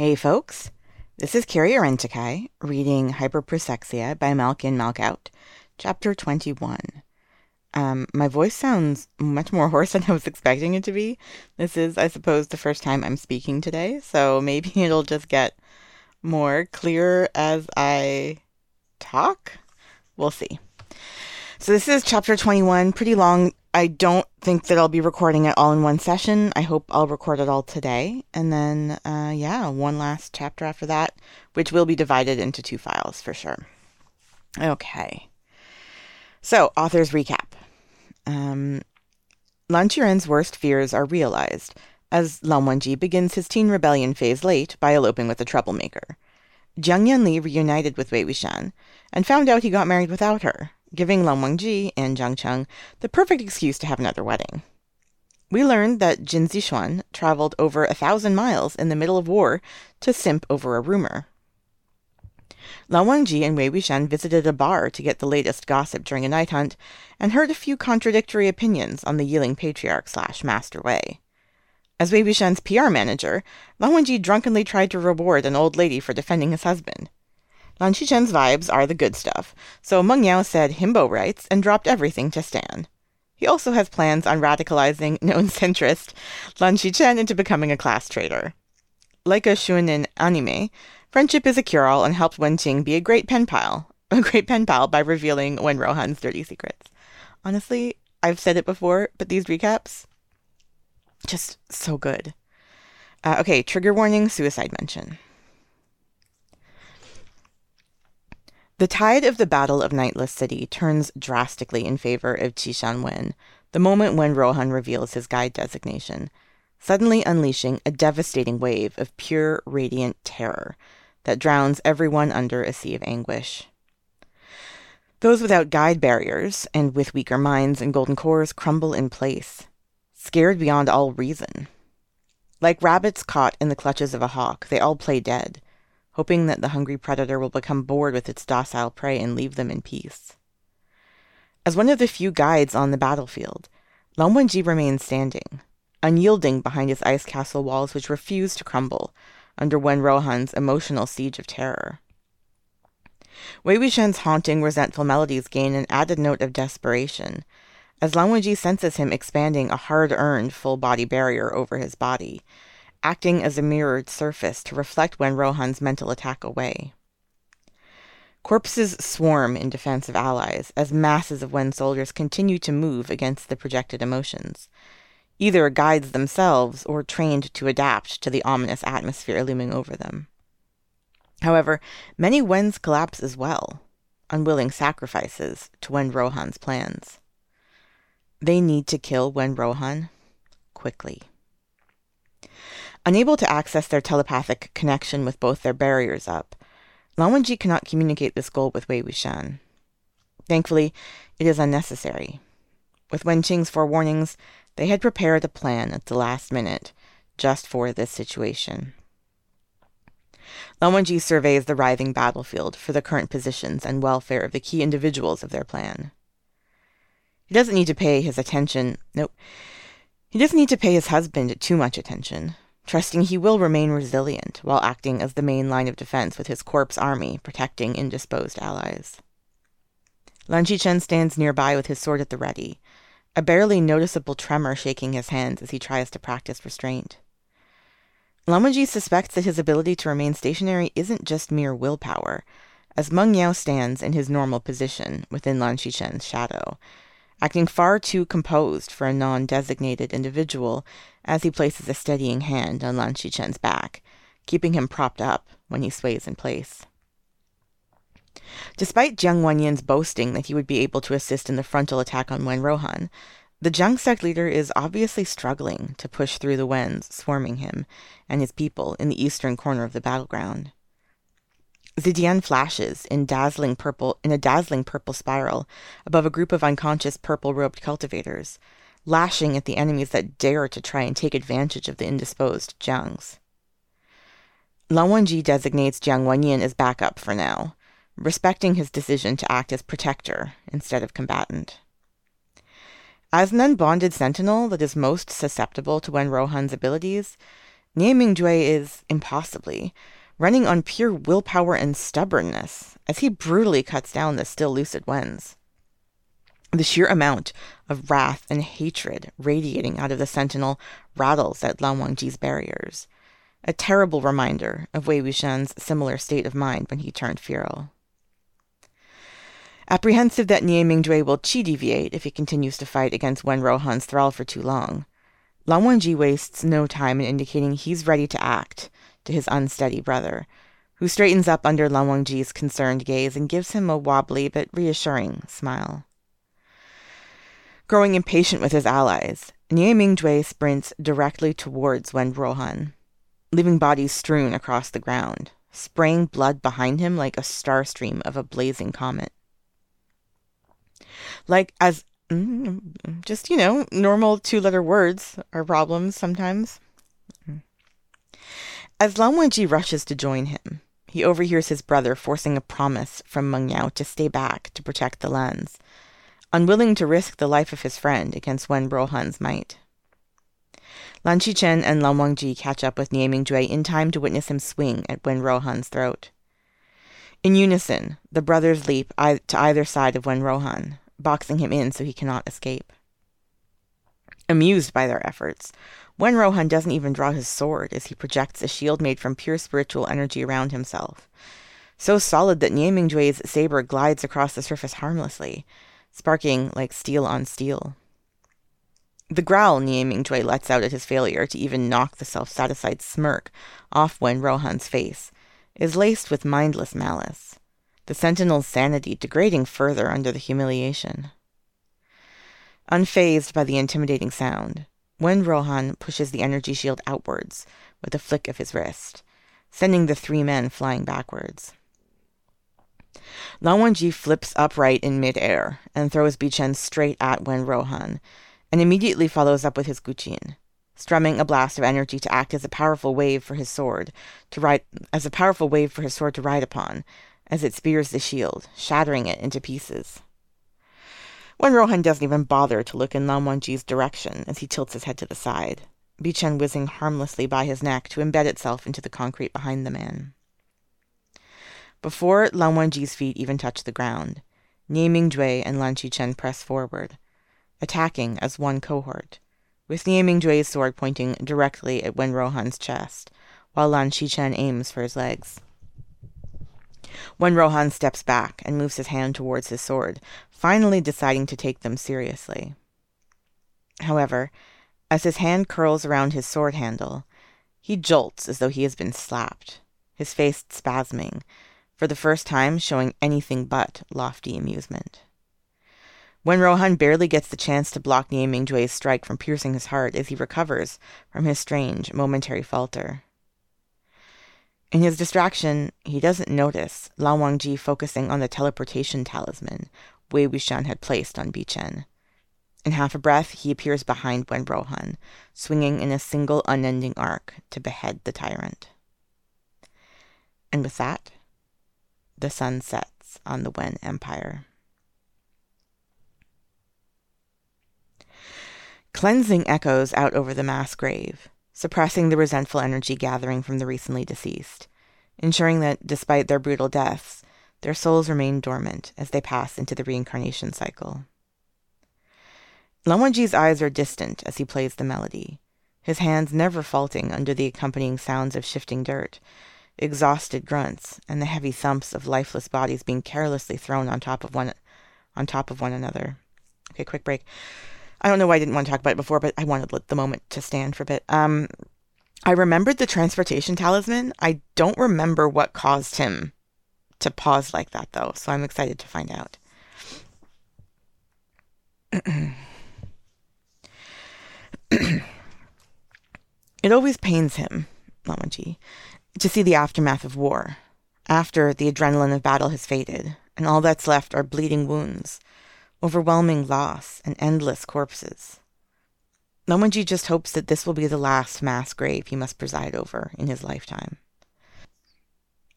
Hey folks, this is Carrie Arentikai reading Hyperprosexia by Malkin Malkout, chapter 21. Um, my voice sounds much more hoarse than I was expecting it to be. This is, I suppose, the first time I'm speaking today, so maybe it'll just get more clear as I talk. We'll see. So this is chapter 21, pretty long. I don't think that I'll be recording it all in one session. I hope I'll record it all today. And then, uh, yeah, one last chapter after that, which will be divided into two files for sure. Okay. So, author's recap. Um, Lan Qiren's worst fears are realized as Lan Wangji begins his teen rebellion phase late by eloping with a troublemaker. Jiang Yanli reunited with Wei Wuxian and found out he got married without her, giving Lan Wangji and Jiang Cheng the perfect excuse to have another wedding. We learned that Jin Zixuan traveled over a thousand miles in the middle of war to simp over a rumor. Lan Wangji and Wei Wuxian visited a bar to get the latest gossip during a night hunt and heard a few contradictory opinions on the Yiling patriarch slash Master Wei. As Wei Wuxian's PR manager, Lan Wangji drunkenly tried to reward an old lady for defending his husband. Lan Chen's vibes are the good stuff, so Meng Yao said himbo rights and dropped everything to Stan. He also has plans on radicalizing known centrist Lan Chen into becoming a class traitor. Like a shounen anime, friendship is a cure-all and helped Wen Qing be a great pen pal, a great pen pal by revealing Wen Ruohan's dirty secrets. Honestly, I've said it before, but these recaps, just so good. Uh, okay, trigger warning, suicide mention. The tide of the Battle of Nightless City turns drastically in favor of Qishan Wen the moment Wen Ruohan reveals his guide designation, suddenly unleashing a devastating wave of pure, radiant terror that drowns everyone under a sea of anguish. Those without guide barriers and with weaker minds and golden cores crumble in place, scared beyond all reason. Like rabbits caught in the clutches of a hawk, they all play dead, hoping that the hungry predator will become bored with its docile prey and leave them in peace. As one of the few guides on the battlefield, Lan Wangji remains standing, unyielding behind his ice castle walls which refuse to crumble under Wen Ruohan's emotional siege of terror. Wei Wuxian's haunting, resentful melodies gain an added note of desperation, as Lan Wangji senses him expanding a hard-earned full-body barrier over his body, acting as a mirrored surface to reflect Wen Ruohan's mental attack away. Corpses swarm in defense of allies as masses of Wen soldiers continue to move against the projected emotions, either guides themselves or trained to adapt to the ominous atmosphere looming over them. However, many Wens collapse as well, unwilling sacrifices to Wen Ruohan's plans. They need to kill Wen Ruohan quickly. Unable to access their telepathic connection with both their barriers up, Lan Wangji cannot communicate this goal with Wei Wuxian. Thankfully, it is unnecessary. With Wen Qing's forewarnings, they had prepared a plan at the last minute, just for this situation. Lan Wangji surveys the writhing battlefield for the current positions and welfare of the key individuals of their plan. He doesn't need to pay his attention. Nope. He doesn't need to pay his husband too much attention, trusting he will remain resilient while acting as the main line of defense with his corpse army protecting indisposed allies. Lan Xichen stands nearby with his sword at the ready, a barely noticeable tremor shaking his hands as he tries to practice restraint. Lan suspects that his ability to remain stationary isn't just mere willpower, as Meng Yao stands in his normal position within Lan Xichen's shadow, acting far too composed for a non-designated individual as he places a steadying hand on Lan Xichen's back, keeping him propped up when he sways in place. Despite Jiang Wanyin's boasting that he would be able to assist in the frontal attack on Wen Ruohan, the Jiang sect leader is obviously struggling to push through the Wens swarming him and his people in the eastern corner of the battleground. Zidian flashes in dazzling purple in a dazzling purple spiral above a group of unconscious purple-robed cultivators, lashing at the enemies that dare to try and take advantage of the indisposed Jiangs. Lan Wangji designates Jiang Wanyin as backup for now, respecting his decision to act as protector instead of combatant. As an unbonded sentinel that is most susceptible to Wen Ruohan's abilities, Nie Mingjue is, impossibly, running on pure willpower and stubbornness as he brutally cuts down the still lucid Wens. The sheer amount of wrath and hatred radiating out of the sentinel rattles at Lan Wangji's barriers, a terrible reminder of Wei Wuxian's similar state of mind when he turned feral. Apprehensive that Nie Mingjue will chi deviate if he continues to fight against Wen Ruohan's thrall for too long, Lan Wangji wastes no time in indicating he's ready to act to his unsteady brother, who straightens up under Lan Wangji's concerned gaze and gives him a wobbly but reassuring smile. Growing impatient with his allies, Nie Mingjue sprints directly towards Wen Ruohan, leaving bodies strewn across the ground, spraying blood behind him like a star stream of a blazing comet. Like as mm, just, you know, normal two letter words are problems sometimes. As Lan Wangji rushes to join him, he overhears his brother forcing a promise from Meng Yao to stay back to protect the lands, unwilling to risk the life of his friend against Wen Ruohan's might. Lan Xichen and Lan Wangji catch up with Nie Mingjue in time to witness him swing at Wen Ruohan's throat. In unison, the brothers leap to either side of Wen Ruohan, boxing him in so he cannot escape. Amused by their efforts, Wen Ruohan doesn't even draw his sword as he projects a shield made from pure spiritual energy around himself. So solid that Nie Mingjue's saber glides across the surface harmlessly, sparking like steel on steel. The growl Nie Mingjue lets out at his failure to even knock the self-satisfied smirk off Wen Ruohan's face is laced with mindless malice the sentinel's sanity degrading further under the humiliation. Unfazed by the intimidating sound, Wen Ruohan pushes the energy shield outwards with a flick of his wrist, sending the three men flying backwards. Lan Wangji flips upright in midair and throws Bichen straight at Wen Ruohan, and immediately follows up with his guqin, strumming a blast of energy to act as a powerful wave for his sword to ride as a powerful wave for his sword to ride upon, as it spears the shield, shattering it into pieces. Wen Ruohan doesn't even bother to look in Lan Wangji's direction as he tilts his head to the side, Bichen whizzing harmlessly by his neck to embed itself into the concrete behind the man. Before Lan Wangji's feet even touch the ground, Nie Mingjue and Lan Xichen press forward, attacking as one cohort, with Nie Mingjue's sword pointing directly at Wen Ruohan's chest, while Lan Xichen aims for his legs. Wen Ruohan steps back and moves his hand towards his sword, finally deciding to take them seriously. However, as his hand curls around his sword handle, he jolts as though he has been slapped, his face spasming, for the first time showing anything but lofty amusement. Wen Ruohan barely gets the chance to block Nie Mingjue's strike from piercing his heart as he recovers from his strange, momentary falter. In his distraction, he doesn't notice Lan Wangji focusing on the teleportation talisman Wei Wuxian had placed on Bichen. In half a breath, he appears behind Wen Ruohan, swinging in a single unending arc to behead the tyrant. And with that, the sun sets on the Wen Empire. Cleansing echoes out over the mass grave suppressing the resentful energy gathering from the recently deceased, ensuring that, despite their brutal deaths, their souls remain dormant as they pass into the reincarnation cycle. Lan Wangji's eyes are distant as he plays the melody, his hands never faulting under the accompanying sounds of shifting dirt, exhausted grunts, and the heavy thumps of lifeless bodies being carelessly thrown on top of one on top of one another. Okay, quick break. I don't know why I didn't want to talk about it before, but I wanted the moment to stand for a bit. Um, I remembered the transportation talisman. I don't remember what caused him to pause like that, though, so I'm excited to find out. it always pains him, Lan Wangji, to see the aftermath of war, after the adrenaline of battle has faded, and all that's left are bleeding wounds overwhelming loss, and endless corpses. Wangji just hopes that this will be the last mass grave he must preside over in his lifetime.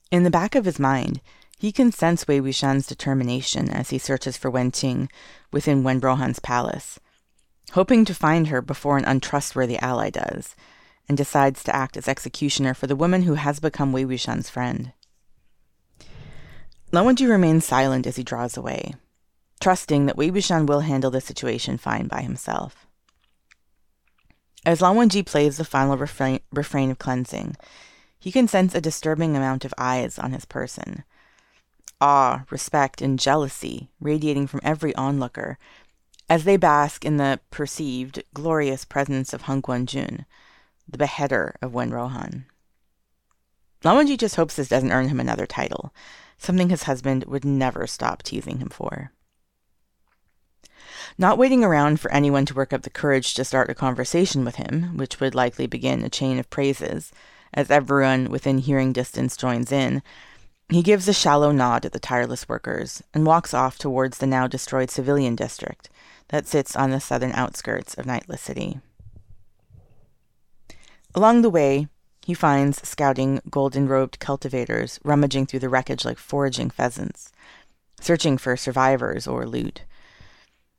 In the back of his mind, he can sense Wei Wuxian's determination as he searches for Wen Qing within Wen Ruohan's palace, hoping to find her before an untrustworthy ally does, and decides to act as executioner for the woman who has become Wei Wuxian's friend. Wangji remains silent as he draws away, trusting that Wei Wuxian will handle the situation fine by himself. As Lan Wangji plays the final refrain, refrain of cleansing, he can sense a disturbing amount of eyes on his person. Awe, respect, and jealousy radiating from every onlooker as they bask in the perceived glorious presence of Hanguang-jun, the beheader of Wen Ruohan. Lan just hopes this doesn't earn him another title, something his husband would never stop teasing him for. Not waiting around for anyone to work up the courage to start a conversation with him, which would likely begin a chain of praises, as everyone within hearing distance joins in, he gives a shallow nod at the tireless workers and walks off towards the now destroyed civilian district that sits on the southern outskirts of Nightless City. Along the way, he finds scouting golden robed cultivators rummaging through the wreckage like foraging pheasants, searching for survivors or loot.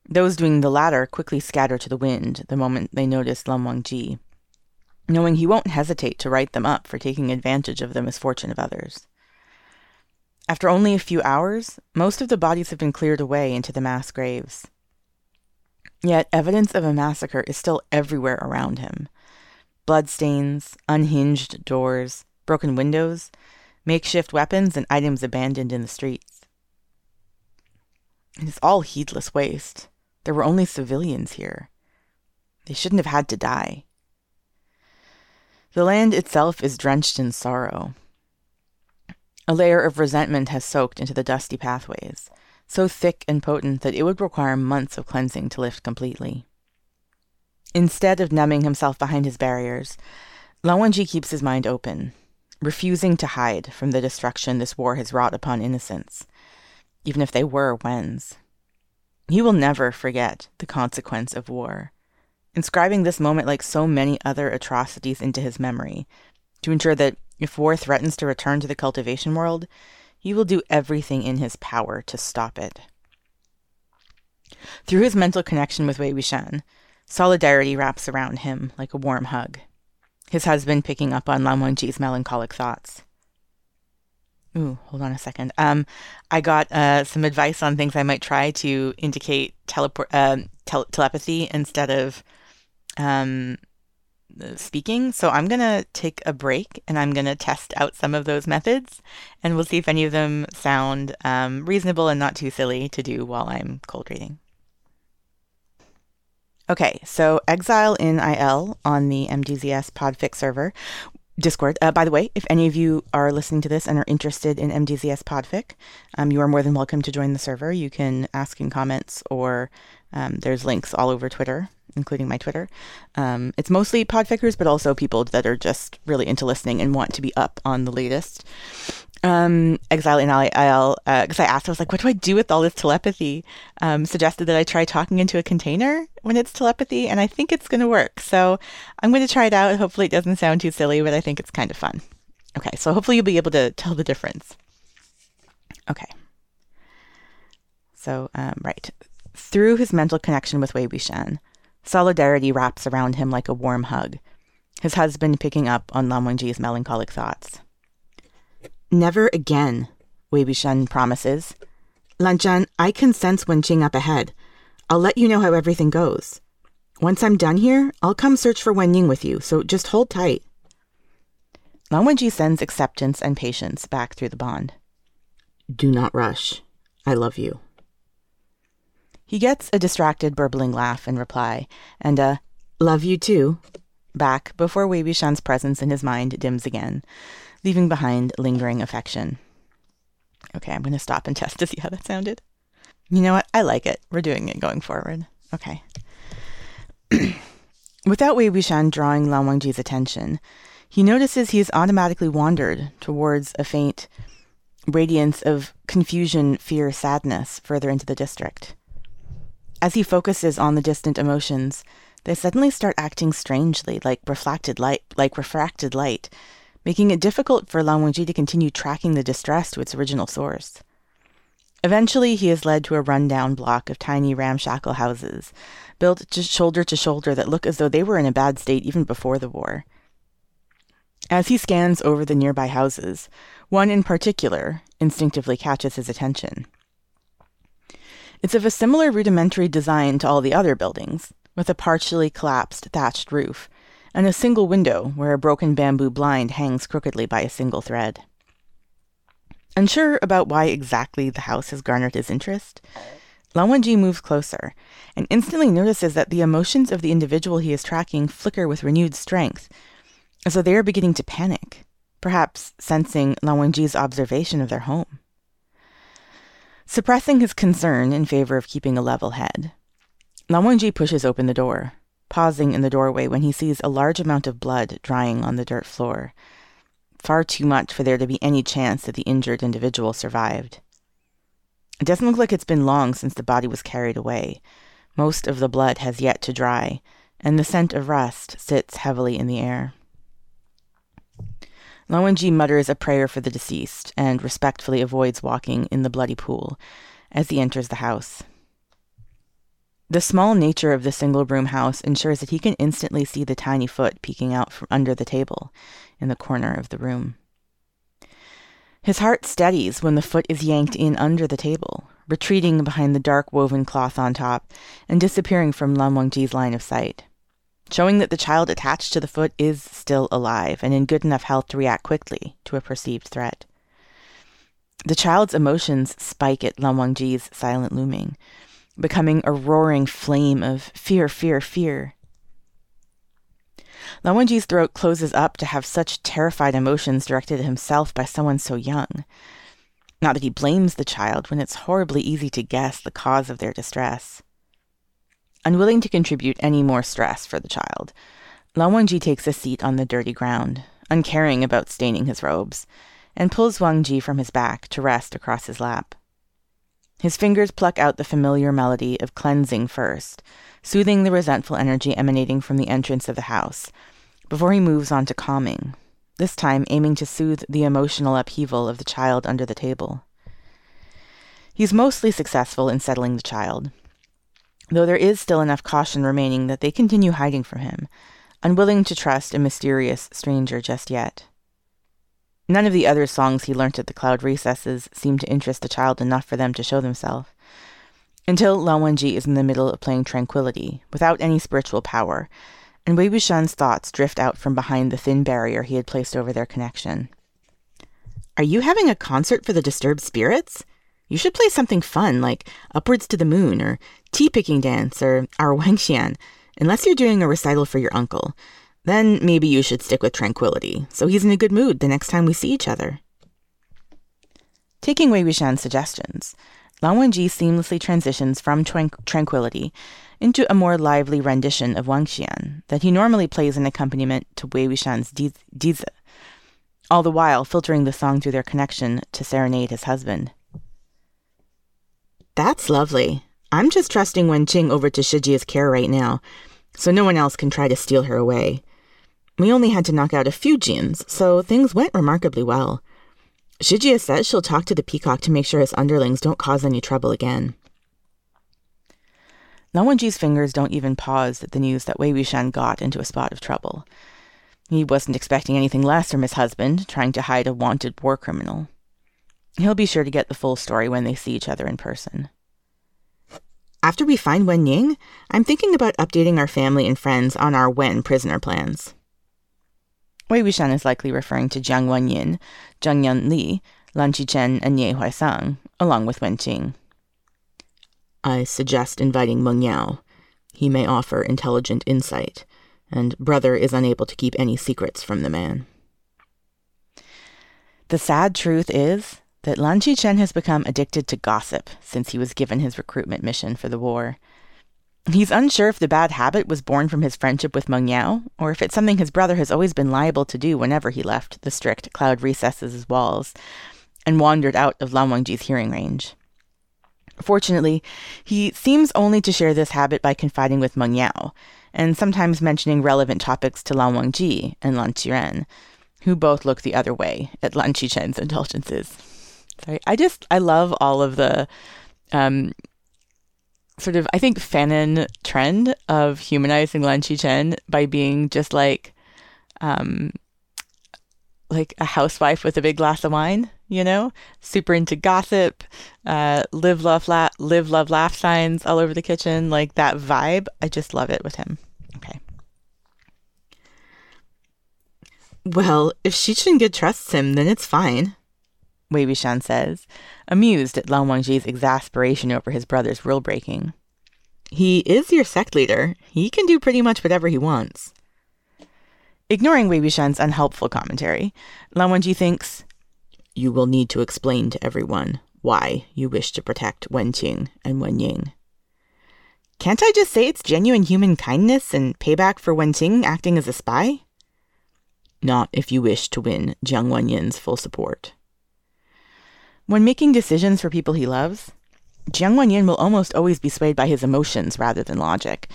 Those doing the latter quickly scatter to the wind the moment they notice Lan Wangji, knowing he won't hesitate to write them up for taking advantage of the misfortune of others. After only a few hours, most of the bodies have been cleared away into the mass graves. Yet evidence of a massacre is still everywhere around him bloodstains, unhinged doors, broken windows, makeshift weapons, and items abandoned in the streets. It is all heedless waste. There were only civilians here. They shouldn't have had to die. The land itself is drenched in sorrow. A layer of resentment has soaked into the dusty pathways, so thick and potent that it would require months of cleansing to lift completely. Instead of numbing himself behind his barriers, Lan Wangji keeps his mind open, refusing to hide from the destruction this war has wrought upon innocents, even if they were Wen's. He will never forget the consequence of war, inscribing this moment like so many other atrocities into his memory, to ensure that if war threatens to return to the cultivation world, he will do everything in his power to stop it. Through his mental connection with Wei Wuxian, solidarity wraps around him like a warm hug, his husband picking up on Lan Wangji's melancholic thoughts. Ooh, hold on a second. Um, I got uh, some advice on things I might try to indicate teleport, uh, tel- telepathy instead of um, speaking. So I'm going to take a break and I'm going to test out some of those methods and we'll see if any of them sound um, reasonable and not too silly to do while I'm cold reading. Okay, so Exile in IL on the MDZS Podfic server. Discord. Uh, by the way, if any of you are listening to this and are interested in MDZS Podfic, um, you are more than welcome to join the server. You can ask in comments, or um, there's links all over Twitter including my Twitter. Um, it's mostly podfickers, but also people that are just really into listening and want to be up on the latest. Um, Exile in IL, because uh, I asked, I was like, what do I do with all this telepathy? Um, suggested that I try talking into a container when it's telepathy, and I think it's going to work. So I'm going to try it out. Hopefully, it doesn't sound too silly, but I think it's kind of fun. Okay, so hopefully, you'll be able to tell the difference. Okay. So, um, right. Through his mental connection with Wei Wuxian, Solidarity wraps around him like a warm hug, his husband picking up on Lan Wangji's melancholic thoughts. Never again, Wei Wuxian promises. Lanzhan, I can sense Wenqing up ahead. I'll let you know how everything goes. Once I'm done here, I'll come search for Wen Ning with you, so just hold tight. Lan Wangji sends acceptance and patience back through the bond. Do not rush. I love you. He gets a distracted, burbling laugh in reply, and a love you too back before Wei Wuxian's presence in his mind dims again, leaving behind lingering affection. Okay, I'm going to stop and test to see how that sounded. You know what? I like it. We're doing it going forward. Okay. Without Wei Wuxian drawing Lan Wangji's attention, he notices he has automatically wandered towards a faint radiance of confusion, fear, sadness further into the district. As he focuses on the distant emotions, they suddenly start acting strangely, like reflected light, like refracted light, making it difficult for Lan Wangji to continue tracking the distress to its original source. Eventually, he is led to a rundown block of tiny ramshackle houses, built just shoulder to shoulder that look as though they were in a bad state even before the war, As he scans over the nearby houses, one in particular instinctively catches his attention. It's of a similar rudimentary design to all the other buildings, with a partially collapsed thatched roof, and a single window where a broken bamboo blind hangs crookedly by a single thread. Unsure about why exactly the house has garnered his interest, Lan Wangji moves closer and instantly notices that the emotions of the individual he is tracking flicker with renewed strength, as though they are beginning to panic, perhaps sensing Lan Wangji's observation of their home. Suppressing his concern in favor of keeping a level head, Lan Wangji pushes open the door, pausing in the doorway when he sees a large amount of blood drying on the dirt floor far too much for there to be any chance that the injured individual survived. It doesn't look like it's been long since the body was carried away. Most of the blood has yet to dry, and the scent of rust sits heavily in the air. Lan Wangji mutters a prayer for the deceased and respectfully avoids walking in the bloody pool as he enters the house. The small nature of the single room house ensures that he can instantly see the tiny foot peeking out from under the table in the corner of the room. His heart steadies when the foot is yanked in under the table, retreating behind the dark woven cloth on top and disappearing from Lan Wangji's line of sight, showing that the child attached to the foot is still alive and in good enough health to react quickly to a perceived threat. The child's emotions spike at Lan Wangji's silent looming, becoming a roaring flame of fear, fear, fear, Lan Wangji's throat closes up to have such terrified emotions directed at himself by someone so young. Not that he blames the child when it's horribly easy to guess the cause of their distress. Unwilling to contribute any more stress for the child, Lan Wangji takes a seat on the dirty ground, uncaring about staining his robes, and pulls Wang Ji from his back to rest across his lap. His fingers pluck out the familiar melody of cleansing first, soothing the resentful energy emanating from the entrance of the house, before he moves on to calming, this time aiming to soothe the emotional upheaval of the child under the table. He's mostly successful in settling the child, though there is still enough caution remaining that they continue hiding from him, unwilling to trust a mysterious stranger just yet. None of the other songs he learnt at the cloud recesses seemed to interest the child enough for them to show themselves until Lan Wangji is in the middle of playing Tranquility, without any spiritual power, and Wei Wuxian's thoughts drift out from behind the thin barrier he had placed over their connection. Are you having a concert for the disturbed spirits? You should play something fun like Upwards to the Moon or Tea Picking Dance or Our Wangxian, unless you're doing a recital for your uncle. Then maybe you should stick with Tranquility, so he's in a good mood the next time we see each other. Taking Wei Wuxian's suggestions, Lan Wangji seamlessly transitions from tranquility into a more lively rendition of Wang Xian that he normally plays in accompaniment to Wei Wuxian's dizi, all the while filtering the song through their connection to serenade his husband. That's lovely. I'm just trusting Wen Qing over to Shijie's care right now, so no one else can try to steal her away. We only had to knock out a few Jins, so things went remarkably well. Shijie says she'll talk to the peacock to make sure his underlings don't cause any trouble again. Lan Wangji's fingers don't even pause at the news that Wei Wuxian got into a spot of trouble. He wasn't expecting anything less from his husband, trying to hide a wanted war criminal. He'll be sure to get the full story when they see each other in person. After we find Wen Ning, I'm thinking about updating our family and friends on our Wen prisoner plans. Wei Wuxian is likely referring to Jiang Wanyin, Jiang Yanli, Lan Xichen, and Nie Huaisang, along with Wen Qing. I suggest inviting Meng Yao. He may offer intelligent insight, and brother is unable to keep any secrets from the man. The sad truth is that Lan Xichen has become addicted to gossip since he was given his recruitment mission for the war. He's unsure if the bad habit was born from his friendship with Meng Yao, or if it's something his brother has always been liable to do whenever he left the strict cloud recesses' walls and wandered out of Lan Wangji's hearing range. Fortunately, he seems only to share this habit by confiding with Meng Yao, and sometimes mentioning relevant topics to Lan Wangji and Lan Qiren, who both look the other way at Lan Xichen's indulgences. Sorry, I just, I love all of the um, sort of I think fanon trend of humanizing Lan Xichen by being just like um like a housewife with a big glass of wine, you know? Super into gossip, uh, live, love, laugh, live, love, laugh signs all over the kitchen, like that vibe. I just love it with him. Okay. Well, if Shichunge trusts him, then it's fine, Wei Wuxian says, amused at Lan Wangji's exasperation over his brother's rule breaking. He is your sect leader. He can do pretty much whatever he wants. Ignoring Wei Wuxian's unhelpful commentary, Lan Wangji thinks, You will need to explain to everyone why you wish to protect Wen Wenqing and Wen Ning. Can't I just say it's genuine human kindness and payback for Wen Wenqing acting as a spy? Not if you wish to win Jiang Wanyin's full support. When making decisions for people he loves, Jiang Wanyin will almost always be swayed by his emotions rather than logic,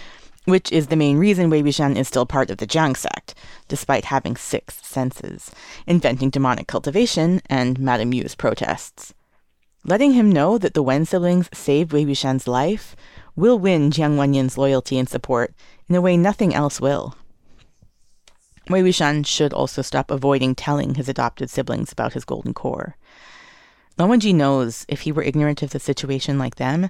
which is the main reason Wei Wuxian is still part of the Jiang sect, despite having six senses, inventing demonic cultivation, and Madame Yu's protests. Letting him know that the Wen siblings saved Wei Wuxian's life will win Jiang Wanyin's loyalty and support in a way nothing else will. Wei Wuxian should also stop avoiding telling his adopted siblings about his golden core. Lan knows if he were ignorant of the situation like them,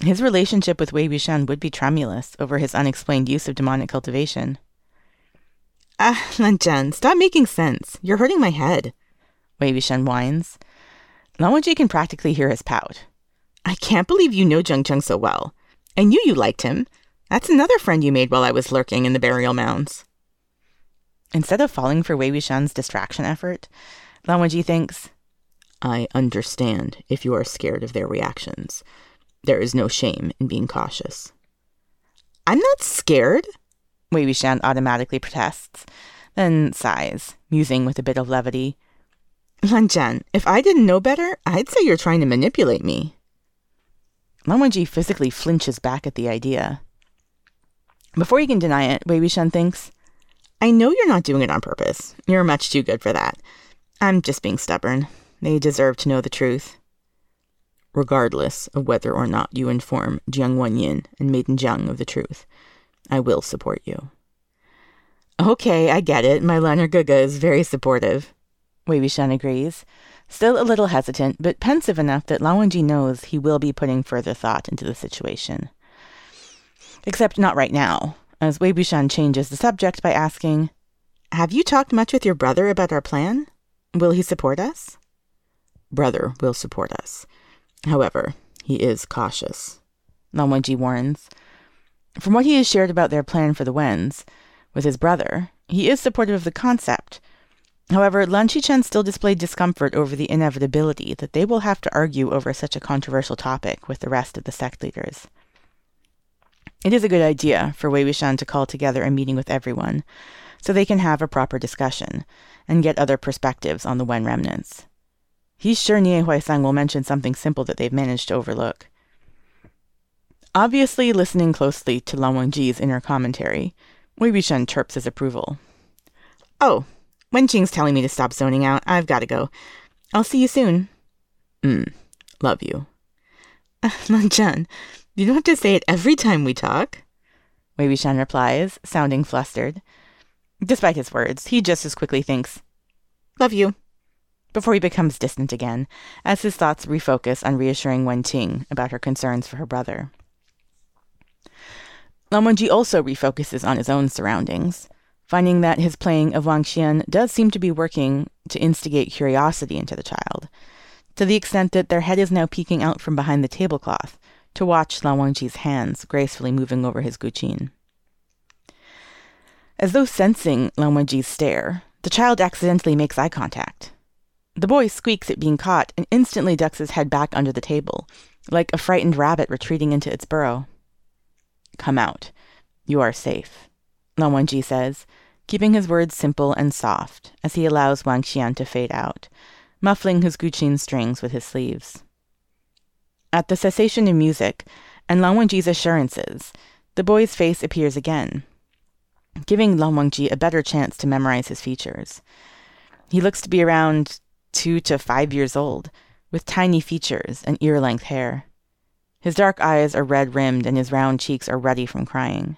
his relationship with Wei Wuxian would be tremulous over his unexplained use of demonic cultivation. Ah, Lan Zhan, stop making sense. You're hurting my head. Wei Wuxian whines. Lan can practically hear his pout. I can't believe you know Jiang Cheng so well. I knew you liked him. That's another friend you made while I was lurking in the burial mounds. Instead of falling for Wei Wuxian's distraction effort, Lan thinks, I understand if you are scared of their reactions. There is no shame in being cautious. I'm not scared, Wei Wuxian automatically protests, then sighs, musing with a bit of levity. Lan Zhan, if I didn't know better, I'd say you're trying to manipulate me. Lan Wangji physically flinches back at the idea. Before he can deny it, Wei Wuxian thinks, I know you're not doing it on purpose. You're much too good for that. I'm just being stubborn. They deserve to know the truth. Regardless of whether or not you inform Jiang Wanyin and Maiden Jiang of the truth, I will support you. Okay, I get it. My Lanner Guga is very supportive. Wei Wuxian agrees, still a little hesitant, but pensive enough that Lan Wangji knows he will be putting further thought into the situation. Except not right now, as Wei Wuxian changes the subject by asking, Have you talked much with your brother about our plan? Will he support us? Brother will support us. However, he is cautious. Lan Wangji warns. From what he has shared about their plan for the Wens, with his brother, he is supportive of the concept. However, Lan Xichen still displayed discomfort over the inevitability that they will have to argue over such a controversial topic with the rest of the sect leaders. It is a good idea for Wei Wuxian to call together a meeting with everyone, so they can have a proper discussion and get other perspectives on the Wen remnants. He's sure Nie Huaisang will mention something simple that they've managed to overlook. Obviously listening closely to Lan Wangji's inner commentary, Wei Bishan chirps his approval. Oh, Wen Qing's telling me to stop zoning out. I've got to go. I'll see you soon. Mm, love you. Uh, Lan Zhan, you don't have to say it every time we talk. Wei Bishan replies, sounding flustered. Despite his words, he just as quickly thinks, Love you before he becomes distant again, as his thoughts refocus on reassuring Wen Qing about her concerns for her brother. Lan Wangji also refocuses on his own surroundings, finding that his playing of Wang Xian does seem to be working to instigate curiosity into the child, to the extent that their head is now peeking out from behind the tablecloth to watch Lan Wangji's hands gracefully moving over his guqin. As though sensing Lan stare, the child accidentally makes eye contact, the boy squeaks at being caught and instantly ducks his head back under the table, like a frightened rabbit retreating into its burrow. Come out. You are safe, Lan Wangji says, keeping his words simple and soft as he allows Wang Xian to fade out, muffling his guqin strings with his sleeves. At the cessation of music and Lan Wangji's assurances, the boy's face appears again, giving Lan a better chance to memorize his features. He looks to be around two to five years old, with tiny features and ear length hair. His dark eyes are red rimmed and his round cheeks are ruddy from crying.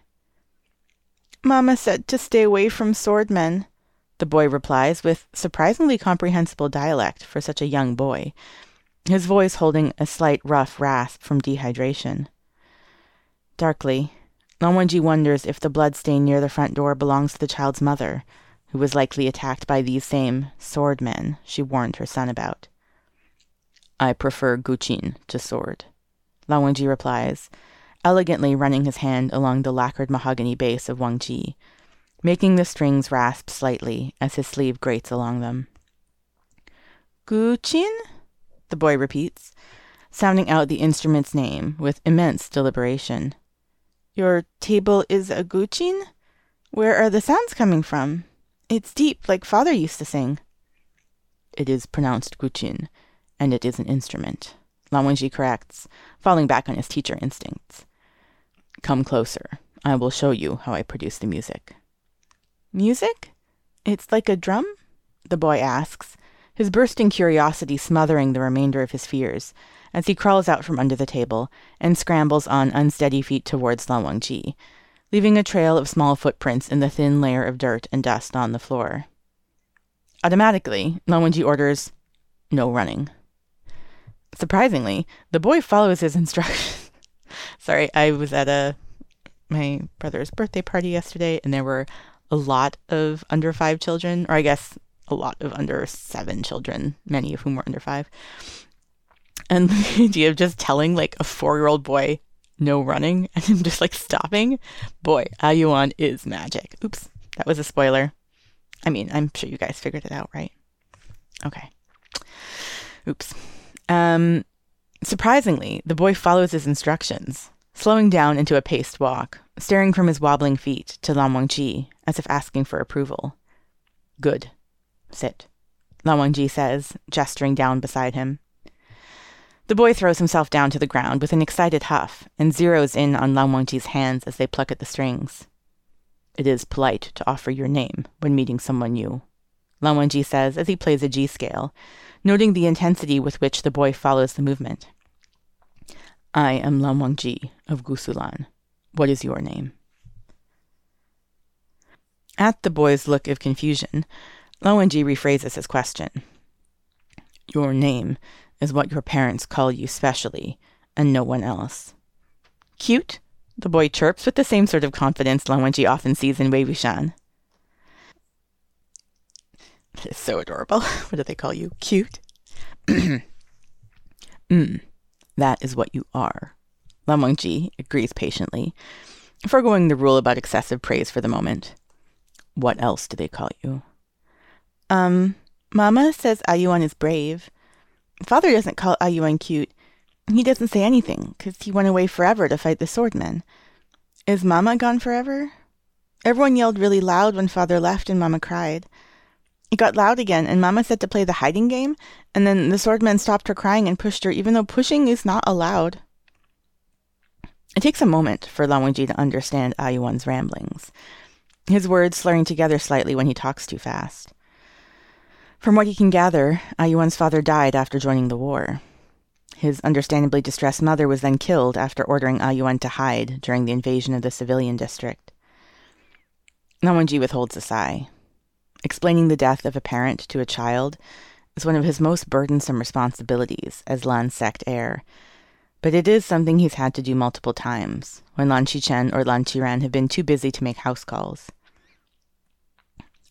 Mamma said to stay away from swordmen, the boy replies with surprisingly comprehensible dialect for such a young boy, his voice holding a slight rough rasp from dehydration. Darkly, Lan Wangji wonders if the blood stain near the front door belongs to the child's mother, who was likely attacked by these same sword men she warned her son about. I prefer Guqin to sword, Lan Wangji replies, elegantly running his hand along the lacquered mahogany base of Wang Ji, making the strings rasp slightly as his sleeve grates along them. Guqin? the boy repeats, sounding out the instrument's name with immense deliberation. Your table is a guqin? Where are the sounds coming from? It's deep, like father used to sing. It is pronounced guqin, and it is an instrument. Lan corrects, falling back on his teacher instincts. Come closer. I will show you how I produce the music. Music? It's like a drum? The boy asks, his bursting curiosity smothering the remainder of his fears, as he crawls out from under the table and scrambles on unsteady feet towards Lan Wangji, leaving a trail of small footprints in the thin layer of dirt and dust on the floor. Automatically, Lan orders, no running. Surprisingly, the boy follows his instructions. Sorry, I was at a my brother's birthday party yesterday, and there were a lot of under five children, or I guess a lot of under seven children, many of whom were under five. And the idea of just telling like a four year old boy no running and him just like stopping, boy, Ayuan is magic. Oops, that was a spoiler. I mean, I'm sure you guys figured it out, right? Okay. Oops. Um, Surprisingly, the boy follows his instructions, slowing down into a paced walk, staring from his wobbling feet to Lan Wangji as if asking for approval. Good. Sit. Lan Wangji says, gesturing down beside him. The boy throws himself down to the ground with an excited huff and zeroes in on Lan Wangji's hands as they pluck at the strings. It is polite to offer your name when meeting someone new, Lan Wangji says as he plays a G scale, noting the intensity with which the boy follows the movement. I am Lan Wangji of Gusu Lan. What is your name? At the boy's look of confusion, Lan Wangji rephrases his question. Your name is what your parents call you specially, and no one else. Cute? The boy chirps with the same sort of confidence Lan Wangji often sees in Wei Wuxian. It's so adorable. what do they call you? Cute? mm. That is what you are. Lan Wangji agrees patiently, foregoing the rule about excessive praise for the moment. What else do they call you? Um, Mama says Ayuan is brave. Father doesn't call Ayuan cute. He doesn't say anything, because he went away forever to fight the swordmen. Is Mama gone forever? Everyone yelled really loud when Father left and Mama cried. It got loud again, and Mama said to play the hiding game, and then the swordman stopped her crying and pushed her, even though pushing is not allowed. It takes a moment for Lan to understand Ayuan's ramblings, his words slurring together slightly when he talks too fast. From what he can gather, Ayuan's father died after joining the war. His understandably distressed mother was then killed after ordering Ayuan to hide during the invasion of the civilian district. Lan Wangji withholds a sigh. Explaining the death of a parent to a child is one of his most burdensome responsibilities as Lan sect heir, but it is something he's had to do multiple times when Lan Xichen or Lan Qiren have been too busy to make house calls.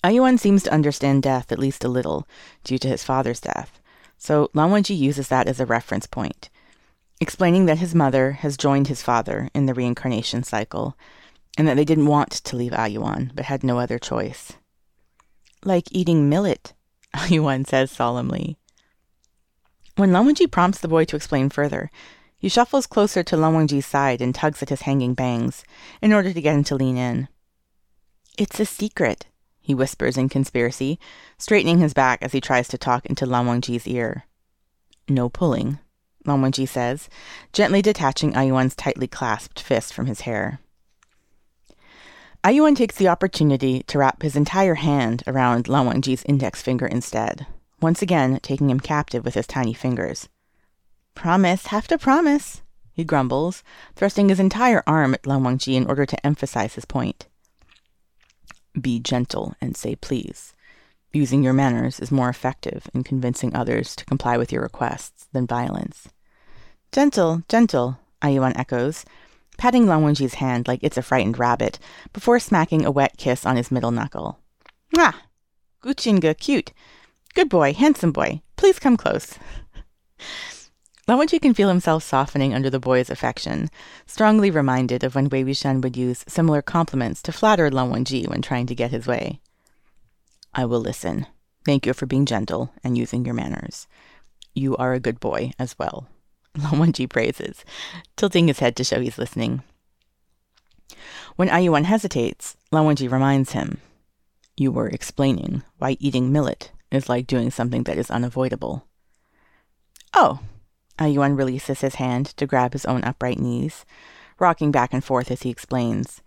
Ayuan seems to understand death at least a little due to his father's death, so Lan Wangji uses that as a reference point, explaining that his mother has joined his father in the reincarnation cycle, and that they didn't want to leave Ayuan but had no other choice. Like eating millet, Ayuan says solemnly. When Lan Wangji prompts the boy to explain further, he shuffles closer to Lan side and tugs at his hanging bangs in order to get him to lean in. It's a secret, he whispers in conspiracy, straightening his back as he tries to talk into Lan Wangji's ear. No pulling, Lan Wangji says, gently detaching Ayuan's tightly clasped fist from his hair. Ayuan takes the opportunity to wrap his entire hand around Lan Wangji's index finger instead, once again taking him captive with his tiny fingers. Promise, have to promise, he grumbles, thrusting his entire arm at Lan Wangji in order to emphasize his point. Be gentle and say please, Using your manners is more effective in convincing others to comply with your requests than violence. Gentle, gentle, Ayuan echoes, patting Lan Wangji's hand like it's a frightened rabbit before smacking a wet kiss on his middle knuckle. Ah, Guchinga, cute. Good boy, handsome boy. Please come close. Lan Wangji can feel himself softening under the boy's affection, strongly reminded of when Wei Wuxian would use similar compliments to flatter Lan Wangji when trying to get his way. I will listen. Thank you for being gentle and using your manners. You are a good boy as well. Lan Wangji praises, tilting his head to show he's listening. When Ayuan hesitates, Lan Wangji reminds him, You were explaining why eating millet is like doing something that is unavoidable. Oh, Uh, Ayuan releases his hand to grab his own upright knees, rocking back and forth as he explains,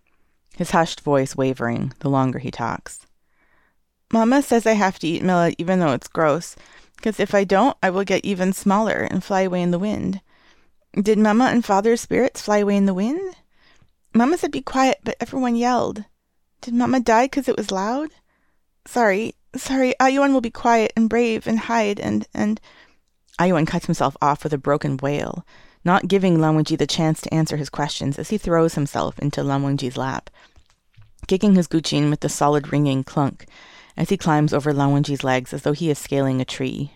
his hushed voice wavering the longer he talks. Mama says I have to eat millet even though it's gross, because if I don't, I will get even smaller and fly away in the wind. Did Mama and Father's spirits fly away in the wind? Mama said be quiet, but everyone yelled. Did Mama die because it was loud? Sorry, sorry, ah Ayuan will be quiet and brave and hide and, and... Ayuan cuts himself off with a broken wail, not giving Lan Wangji the chance to answer his questions as he throws himself into Lan Wangji's lap, kicking his guqin with the solid ringing clunk as he climbs over Lan Wangji's legs as though he is scaling a tree.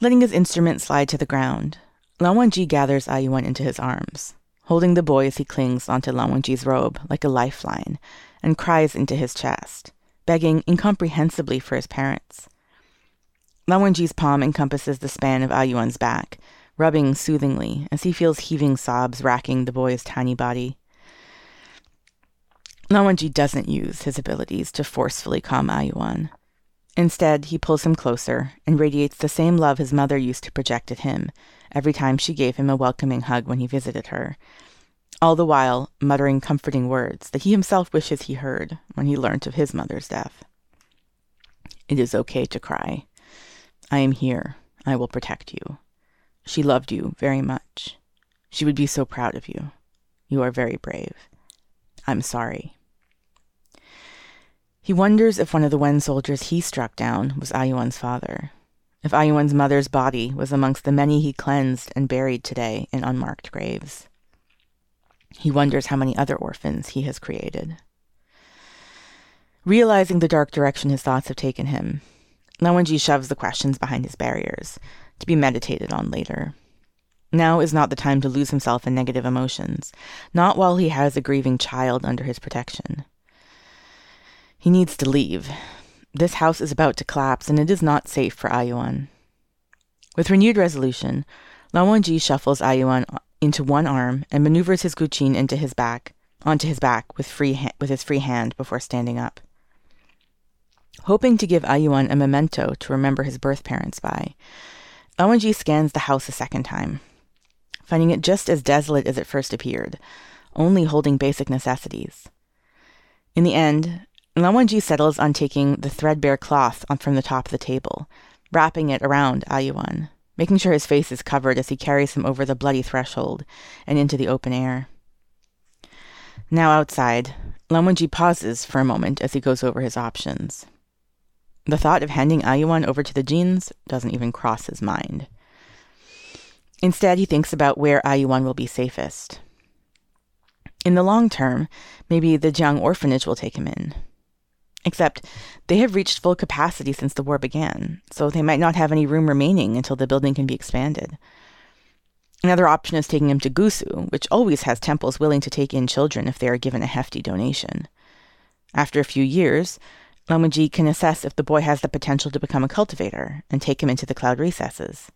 Letting his instrument slide to the ground, Lan Wangji gathers Ayuan into his arms, holding the boy as he clings onto Lan Wangji's robe like a lifeline and cries into his chest, begging incomprehensibly for his parents. Lan Wangji's palm encompasses the span of Ayuan's back, rubbing soothingly as he feels heaving sobs racking the boy's tiny body. Lan Wangji doesn't use his abilities to forcefully calm Ayuan. Instead, he pulls him closer and radiates the same love his mother used to project at him every time she gave him a welcoming hug when he visited her, all the while muttering comforting words that he himself wishes he heard when he learnt of his mother's death. It is okay to cry. I am here. I will protect you. She loved you very much. She would be so proud of you. You are very brave. I'm sorry. He wonders if one of the Wen soldiers he struck down was ah Ayuan's father, if ah Ayuan's mother's body was amongst the many he cleansed and buried today in unmarked graves. He wonders how many other orphans he has created. Realizing the dark direction his thoughts have taken him, Lan Wangji shoves the questions behind his barriers, to be meditated on later. Now is not the time to lose himself in negative emotions, not while he has a grieving child under his protection. He needs to leave. This house is about to collapse, and it is not safe for Ayuan. With renewed resolution, Lan Wangji shuffles Ayuan into one arm and maneuvers his guqin into his back, onto his back with free ha- with his free hand before standing up. Hoping to give Ayuan a memento to remember his birth parents by, Lan scans the house a second time, finding it just as desolate as it first appeared, only holding basic necessities. In the end, Lan settles on taking the threadbare cloth from the top of the table, wrapping it around Ayuan, making sure his face is covered as he carries him over the bloody threshold and into the open air. Now outside, Lan pauses for a moment as he goes over his options. The thought of handing Ayuan over to the Jins doesn't even cross his mind. Instead, he thinks about where Ayuan will be safest. In the long term, maybe the Jiang orphanage will take him in. Except they have reached full capacity since the war began, so they might not have any room remaining until the building can be expanded. Another option is taking him to Gusu, which always has temples willing to take in children if they are given a hefty donation. After a few years, Wangji can assess if the boy has the potential to become a cultivator and take him into the cloud recesses.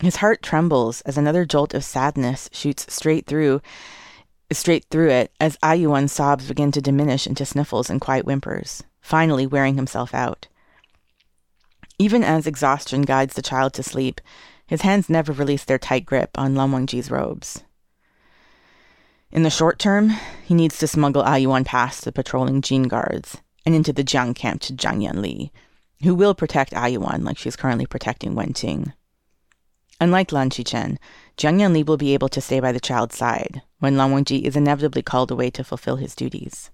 His heart trembles as another jolt of sadness shoots straight through straight through it as Ayuan's sobs begin to diminish into sniffles and quiet whimpers, finally wearing himself out. Even as exhaustion guides the child to sleep, his hands never release their tight grip on Lan Wangji's robes. In the short term, he needs to smuggle Ayuan past the patrolling Jin guards and into the Jiang camp to Jiang Yanli, who will protect ah Ayuan like she's currently protecting Wen Qing. Unlike Lan Xichen, Jiang Yanli will be able to stay by the child's side when Lan Wangji is inevitably called away to fulfill his duties.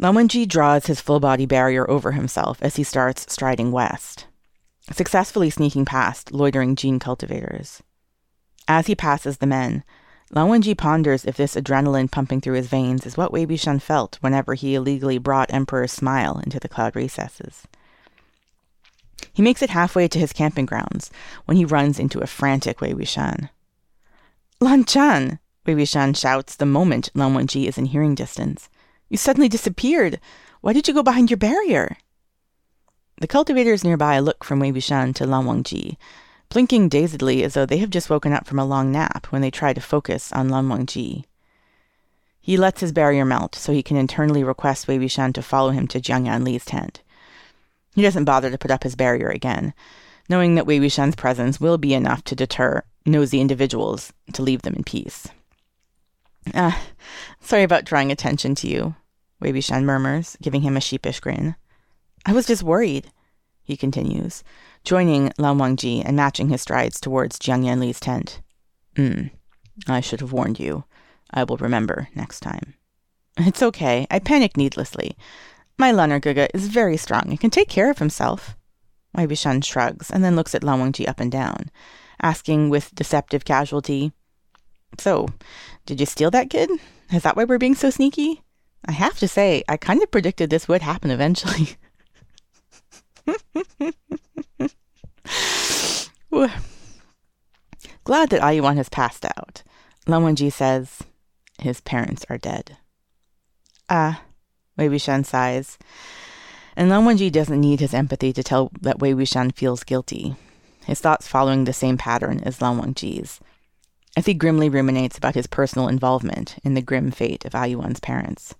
Lan Wangji draws his full body barrier over himself as he starts striding west, successfully sneaking past loitering Jin cultivators. As he passes the men, Lan Wangji ponders if this adrenaline pumping through his veins is what Wei Wuxian felt whenever he illegally brought Emperor's smile into the cloud recesses. He makes it halfway to his camping grounds when he runs into a frantic Wei Wuxian. Lan Zhan! Wei Wuxian shouts the moment Lan Wangji is in hearing distance. You suddenly disappeared. Why did you go behind your barrier? The cultivators nearby look from Wei Wuxian to Lan Wangji, blinking dazedly as though they have just woken up from a long nap when they try to focus on Lan Wangji. He lets his barrier melt so he can internally request Wei Wuxian to follow him to Jiang Yanli's tent. He doesn't bother to put up his barrier again, knowing that Wei Wuxian's presence will be enough to deter nosy individuals to leave them in peace. Ah, sorry about drawing attention to you, Wei Wuxian murmurs, giving him a sheepish grin. I was just worried, he continues, joining Lan Wangji and matching his strides towards Jiang Yanli's tent. Hmm, I should have warned you. I will remember next time. It's okay. I panicked needlessly. My Guga is very strong and can take care of himself. Wei Wuxian shrugs and then looks at Lan Wangji up and down, asking with deceptive casualty, So, did you steal that kid? Is that why we're being so sneaky? I have to say, I kind of predicted this would happen eventually. Glad that Ayuan has passed out. Lan Wangji says, his parents are dead. Ah, Wei Wuxian sighs. And Lan doesn't need his empathy to tell that Wei Wuxian feels guilty. His thoughts following the same pattern as Lan Wangji's, as he grimly ruminates about his personal involvement in the grim fate of Ayuan's parents.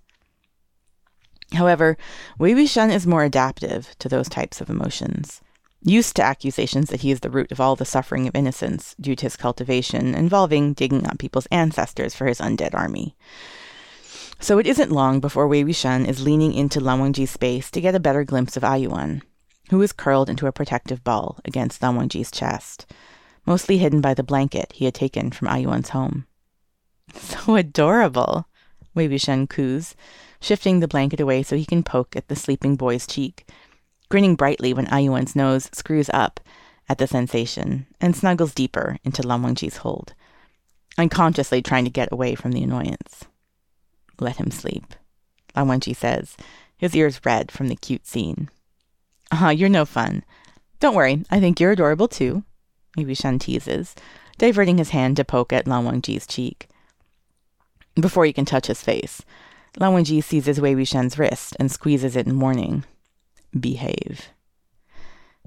However, Wei Wuxian is more adaptive to those types of emotions, used to accusations that he is the root of all the suffering of innocence due to his cultivation involving digging up people's ancestors for his undead army. So it isn't long before Wei Wuxian is leaning into Lan Wangji's space to get a better glimpse of ah Ayuan, who is curled into a protective ball against Lan Wangji's chest, mostly hidden by the blanket he had taken from ah Ayuan's home. So adorable, Wei Wuxian coos, shifting the blanket away so he can poke at the sleeping boy's cheek, grinning brightly when Ayuan's nose screws up at the sensation and snuggles deeper into Lan Wangji's hold, unconsciously trying to get away from the annoyance. Let him sleep, Lan Wangji says, his ears red from the cute scene. Ah, uh, you're no fun. Don't worry, I think you're adorable too, Wuxian teases, diverting his hand to poke at Lan Wangji's cheek. Before he can touch his face, Lan Wangji seizes Wei Wuxian's wrist and squeezes it in warning. Behave.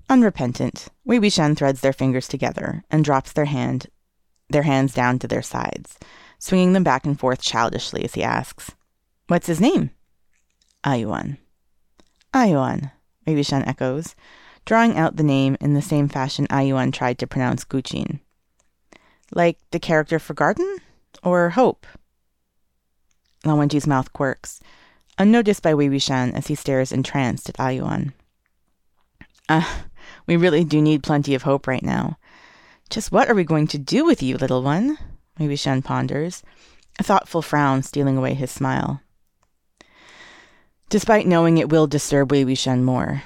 Unrepentant, Wei Wuxian threads their fingers together and drops their hand, their hands down to their sides, swinging them back and forth childishly as he asks, What's his name? Ayuan. Ayuan, Wei Wuxian echoes, drawing out the name in the same fashion Ayuan tried to pronounce Guqin. Like the character for garden? Or hope? Lan Wangji's mouth quirks, unnoticed by Wei Wuxian as he stares entranced at Ayuan. Ah, uh, we really do need plenty of hope right now. Just what are we going to do with you, little one? Wei Wuxian ponders, a thoughtful frown stealing away his smile. Despite knowing it will disturb Wei Wuxian more,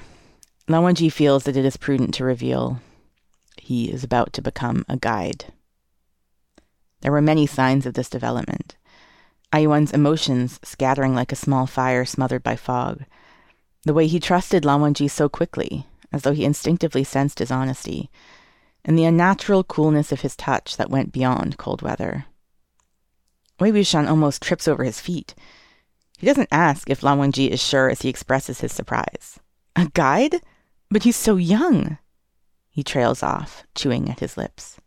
Lan Wangji feels that it is prudent to reveal he is about to become a guide. There were many signs of this development. Ayuan's emotions scattering like a small fire smothered by fog. The way he trusted Lan Wangji so quickly, as though he instinctively sensed his honesty, and the unnatural coolness of his touch that went beyond cold weather. Wei Wuxian almost trips over his feet. He doesn't ask if Lan Wangji is sure as he expresses his surprise. A guide? But he's so young. He trails off, chewing at his lips.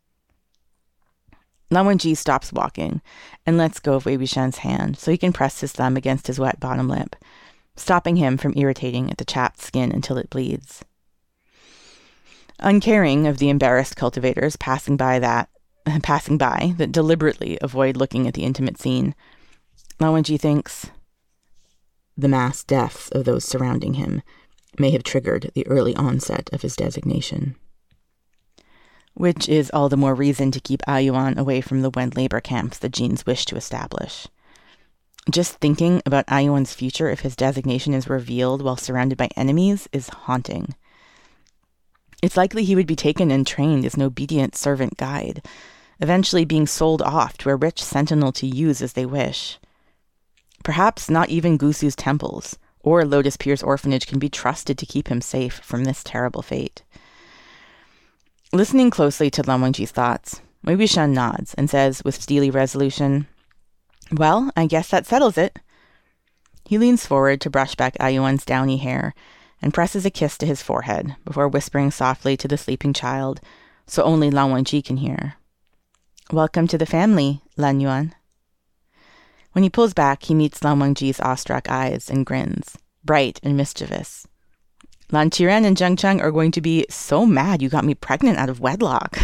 Lan Wangji stops walking. And lets go of Wei hand so he can press his thumb against his wet bottom lip, stopping him from irritating at the chapped skin until it bleeds. Uncaring of the embarrassed cultivators passing by that passing by that deliberately avoid looking at the intimate scene, Lan Wangji thinks the mass deaths of those surrounding him may have triggered the early onset of his designation which is all the more reason to keep Ayuan away from the Wen labor camps the Jins wish to establish. Just thinking about Ayuan's future if his designation is revealed while surrounded by enemies is haunting. It's likely he would be taken and trained as an obedient servant guide, eventually being sold off to a rich sentinel to use as they wish. Perhaps not even Gusu's temples or Lotus Pier's orphanage can be trusted to keep him safe from this terrible fate. Listening closely to Lan Wangji's thoughts, Wei Wuxian nods and says with steely resolution, Well, I guess that settles it. He leans forward to brush back ah Ayuan's downy hair and presses a kiss to his forehead before whispering softly to the sleeping child so only Lan Wangji can hear. Welcome to the family, Lan Yuan. When he pulls back, he meets Lan Wangji's awestruck eyes and grins, bright and mischievous. Lan Qiren and Jiang Cheng are going to be so mad you got me pregnant out of wedlock.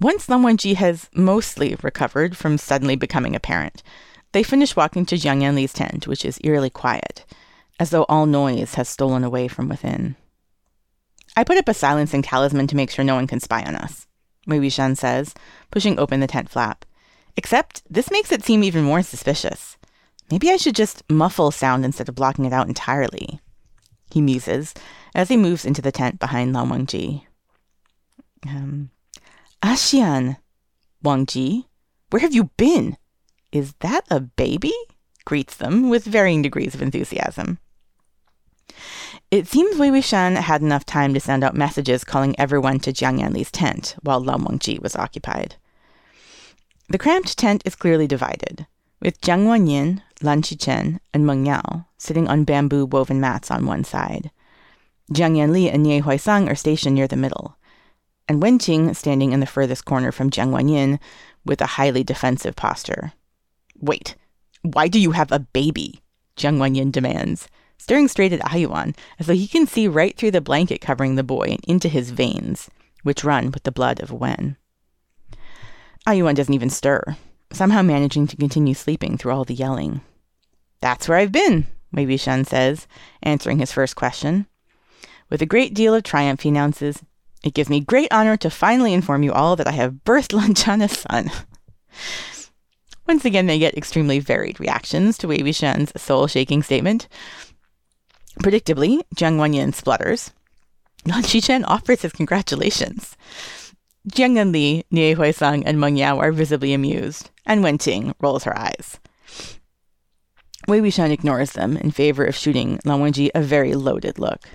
Once Lan Wangji has mostly recovered from suddenly becoming a parent, they finish walking to Jiang Yanli's tent, which is eerily quiet, as though all noise has stolen away from within. I put up a silencing talisman to make sure no one can spy on us, Wei Wuxian says, pushing open the tent flap. Except this makes it seem even more suspicious. Maybe I should just muffle sound instead of blocking it out entirely. He muses as he moves into the tent behind Lan Wangji. Um, Axian, Wangji, where have you been? Is that a baby? greets them with varying degrees of enthusiasm. It seems Wei Wuxian had enough time to send out messages calling everyone to Jiang Yanli's tent while Lan Wangji was occupied. The cramped tent is clearly divided, with Jiang Wanyin, Lan Xichen, and Meng Yao sitting on bamboo woven mats on one side. Jiang Yanli and Nie Huaisang are stationed near the middle, and Wen Qing standing in the furthest corner from Jiang Wanyin with a highly defensive posture. Wait, why do you have a baby? Jiang Wanyin demands staring straight at ah Ayuan as though he can see right through the blanket covering the boy and into his veins, which run with the blood of Wen. Ah Ayuan doesn't even stir, somehow managing to continue sleeping through all the yelling. That's where I've been, Wei Wuxian says, answering his first question. With a great deal of triumph, he announces, It gives me great honor to finally inform you all that I have birthed Lan Zhan a son. Once again, they get extremely varied reactions to Wei Wuxian's soul-shaking statement. Predictably, Jiang Wanyin splutters. Lan Xichen offers his congratulations. Jiang Yanli, Nie Huaisang, and Meng Yao are visibly amused, and Wen Qing rolls her eyes. Wei Wuxian ignores them in favor of shooting Lan Wangji a very loaded look.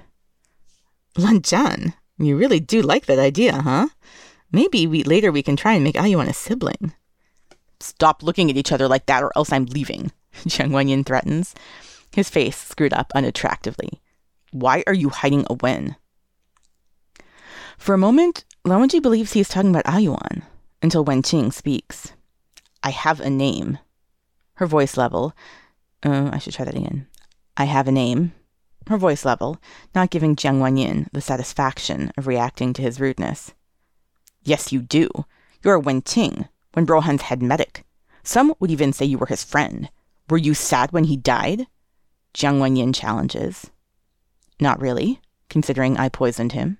Lan Zhan, you really do like that idea, huh? Maybe we later we can try and make Ayuan a sibling. Stop looking at each other like that or else I'm leaving, Jiang Wanyin threatens his face screwed up unattractively. Why are you hiding a Wen? For a moment, Lan Wangji believes he is talking about Ayuan, until Wen Qing speaks. I have a name. Her voice level. Uh, I should try that again. I have a name. Her voice level, not giving Jiang Wanyin the satisfaction of reacting to his rudeness. Yes, you do. You're Wen Qing, Wen Ruohan's head medic. Some would even say you were his friend. Were you sad when he died? Jiang Wanyin challenges. Not really, considering I poisoned him.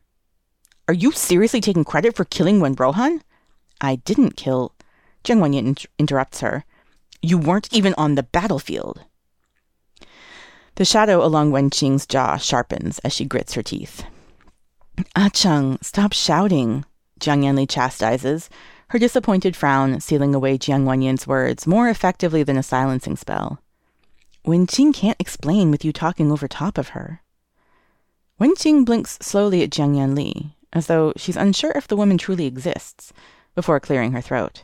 Are you seriously taking credit for killing Wen Ruohan? I didn't kill. Jiang Wanyin inter- interrupts her. You weren't even on the battlefield. The shadow along Wen Qing's jaw sharpens as she grits her teeth. Ah Cheng, stop shouting, Jiang Yanli chastises, her disappointed frown sealing away Jiang Wanyin's words more effectively than a silencing spell. Wen Qing can't explain with you talking over top of her. Wen Qing blinks slowly at Jiang Yanli, as though she's unsure if the woman truly exists, before clearing her throat.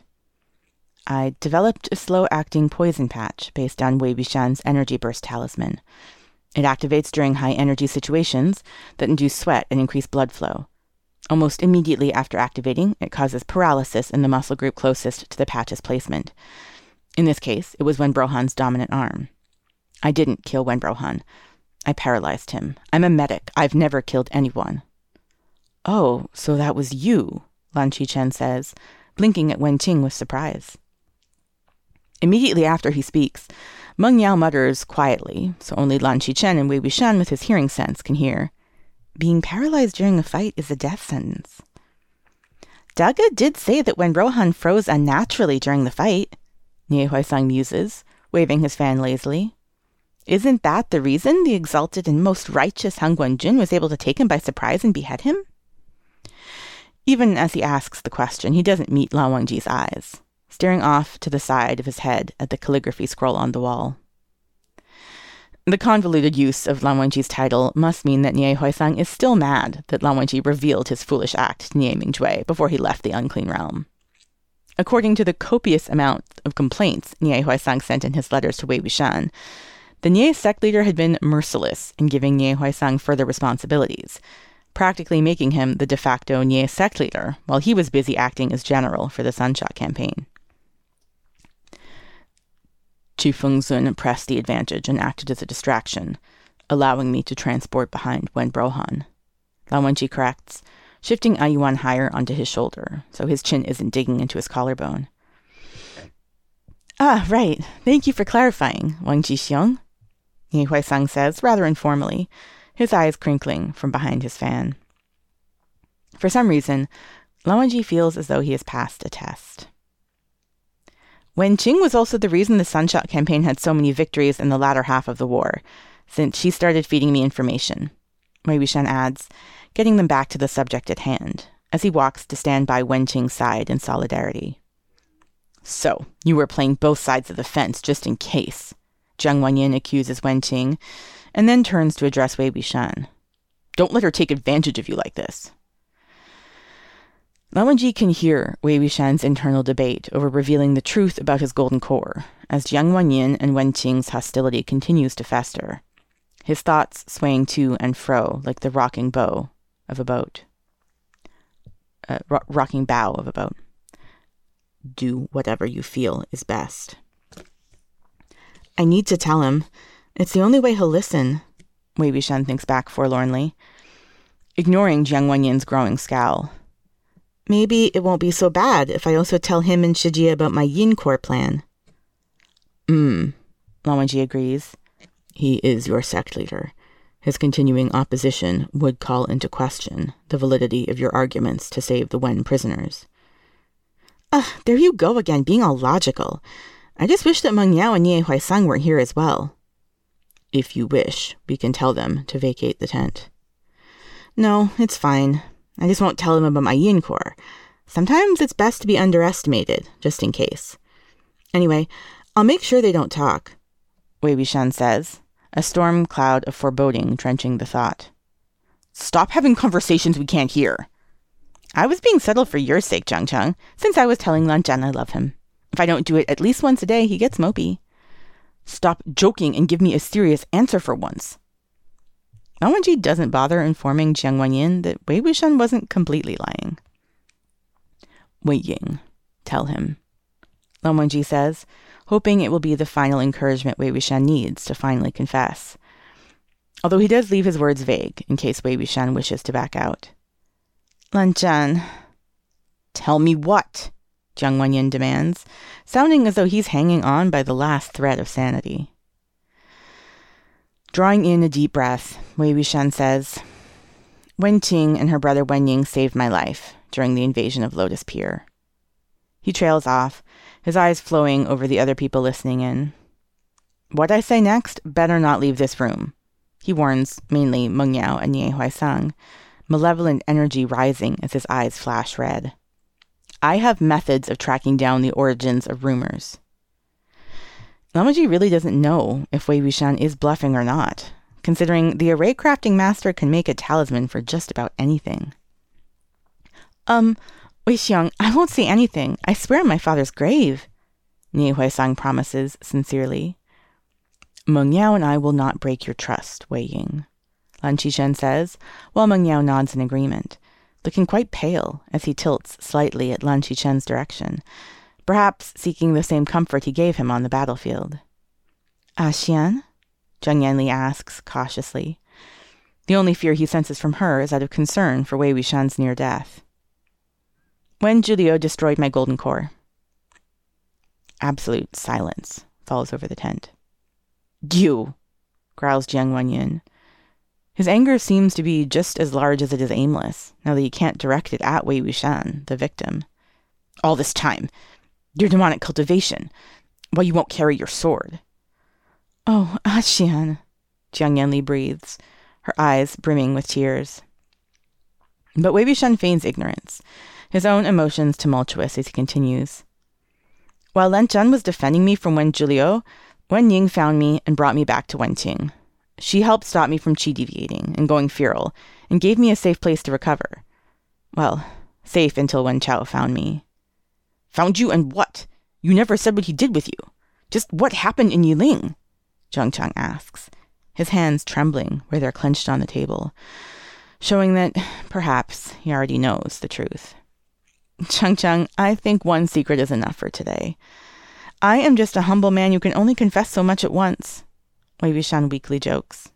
I developed a slow-acting poison patch based on Wei Wuxian's energy burst talisman. It activates during high-energy situations that induce sweat and increase blood flow. Almost immediately after activating, it causes paralysis in the muscle group closest to the patch's placement. In this case, it was Wen Ruohan's dominant arm. I didn't kill Wen Ruohan. I paralyzed him. I'm a medic. I've never killed anyone. Oh, so that was you, Lan Xichen says, blinking at Wen Qing with surprise. Immediately after he speaks, Meng Yao mutters quietly, so only Lan Xichen and Wei Wuxian with his hearing sense can hear. Being paralyzed during a fight is a death sentence. Dage did say that Wen Ruohan froze unnaturally during the fight, Nie Huaisang muses, waving his fan lazily. Isn't that the reason the exalted and most righteous Hanguang-jun was able to take him by surprise and behead him? Even as he asks the question, he doesn't meet Lan Wangji's eyes, staring off to the side of his head at the calligraphy scroll on the wall. The convoluted use of Lan Wangji's title must mean that Nie Huaisang is still mad that Lan Wangji revealed his foolish act to Nie Mingjue before he left the unclean realm. According to the copious amount of complaints Nie Huaisang sent in his letters to Wei Wuxian, the Nie sect leader had been merciless in giving Nie Huaisang further responsibilities, practically making him the de facto Nie sect leader while he was busy acting as general for the Sunshot campaign. Chifeng-zun pressed the advantage and acted as a distraction, allowing me to transport behind Wen Ruohan. Lan Wangji corrects, shifting Ayuan higher onto his shoulder, so his chin isn't digging into his collarbone. Ah, right. Thank you for clarifying, Wangji-xiong. Nie Huaisang says, rather informally, his eyes crinkling from behind his fan. For some reason, Lan Wangji feels as though he has passed a test. Wen Qing was also the reason the Sunshot campaign had so many victories in the latter half of the war, since she started feeding me information. Wei Wuxian adds, getting them back to the subject at hand, as he walks to stand by Wen Qing's side in solidarity. So, you were playing both sides of the fence just in case, Jiang Wanyin accuses Wen Qing, and then turns to address Wei Wuxian. Don't let her take advantage of you like this. Lan Wangji can hear Wei Wuxian's internal debate over revealing the truth about his golden core, as Jiang Wanyin and Wen Qing's hostility continues to fester, his thoughts swaying to and fro like the rocking bow of a boat. Uh, ro- rocking bow of a boat. Do whatever you feel is best. I need to tell him. It's the only way he'll listen, Wei Wuxian thinks back forlornly, ignoring Jiang Wanyin's growing scowl. Maybe it won't be so bad if I also tell him and Shijie about my Yin Core plan. Hmm, Lan Wangji agrees. He is your sect leader. His continuing opposition would call into question the validity of your arguments to save the Wen prisoners. Ugh, there you go again, being all logical. I just wish that Meng Yao and Nie Huaisang were here as well. If you wish, we can tell them to vacate the tent. No, it's fine. I just won't tell them about my yin core. Sometimes it's best to be underestimated, just in case. Anyway, I'll make sure they don't talk. Wei Wuxian says, a storm cloud of foreboding drenching the thought. Stop having conversations we can't hear. I was being subtle for your sake, Jiang Cheng, since I was telling Lan Zhan I love him. If I don't do it at least once a day, he gets mopey. Stop joking and give me a serious answer for once. Wangji doesn't bother informing Jiang Wanyin that Wei Wuxian wasn't completely lying. Wei Ying, tell him. Lan Wangji says, hoping it will be the final encouragement Wei Wuxian needs to finally confess. Although he does leave his words vague in case Wei Wuxian wishes to back out. Lan Zhan. Tell me what? Jiang Wanyin demands, sounding as though he's hanging on by the last thread of sanity. Drawing in a deep breath, Wei Wuxian says, Wen Qing and her brother Wen Ning saved my life during the invasion of Lotus Pier. He trails off, his eyes flowing over the other people listening in. What I say next better not leave this room, he warns mainly Meng Yao and Nie Huaisang, malevolent energy rising as his eyes flash red. I have methods of tracking down the origins of rumors. Wangji really doesn't know if Wei Wuxian is bluffing or not, considering the array crafting master can make a talisman for just about anything. Um, Wei-xiong, I won't say anything. I swear on my father's grave, Nie Huaisang promises sincerely. Meng Yao and I will not break your trust, Wei Ying, Lan Xichen says, while Meng Yao nods in agreement looking quite pale as he tilts slightly at Lan Xichen's direction, perhaps seeking the same comfort he gave him on the battlefield. Ah, Xian? Jiang Yanli asks cautiously. The only fear he senses from her is out of concern for Wei Wuxian's near death. Wen Zhuliu destroyed my golden core. Absolute silence falls over the tent. You, growls Jiang Wanyin. His anger seems to be just as large as it is aimless, now that he can't direct it at Wei Wuxian, the victim. All this time, your demonic cultivation, why you won't carry your sword. Oh, Axian, Jiang Yanli breathes, her eyes brimming with tears. But Wei Wuxian feigns ignorance, his own emotions tumultuous as he continues. While Lan Zhan was defending me from Wen Zhuliu, Wen Ning found me and brought me back to Wenqing. She helped stop me from chi deviating and going feral, and gave me a safe place to recover. Well, safe until Wen Chao found me. Found you and what? You never said what he did with you. Just what happened in Yiling? Jiang Cheng asks, his hands trembling where they're clenched on the table, showing that perhaps he already knows the truth. Chang Chang, I think one secret is enough for today. I am just a humble man who can only confess so much at once. Wei Wuxian weakly jokes.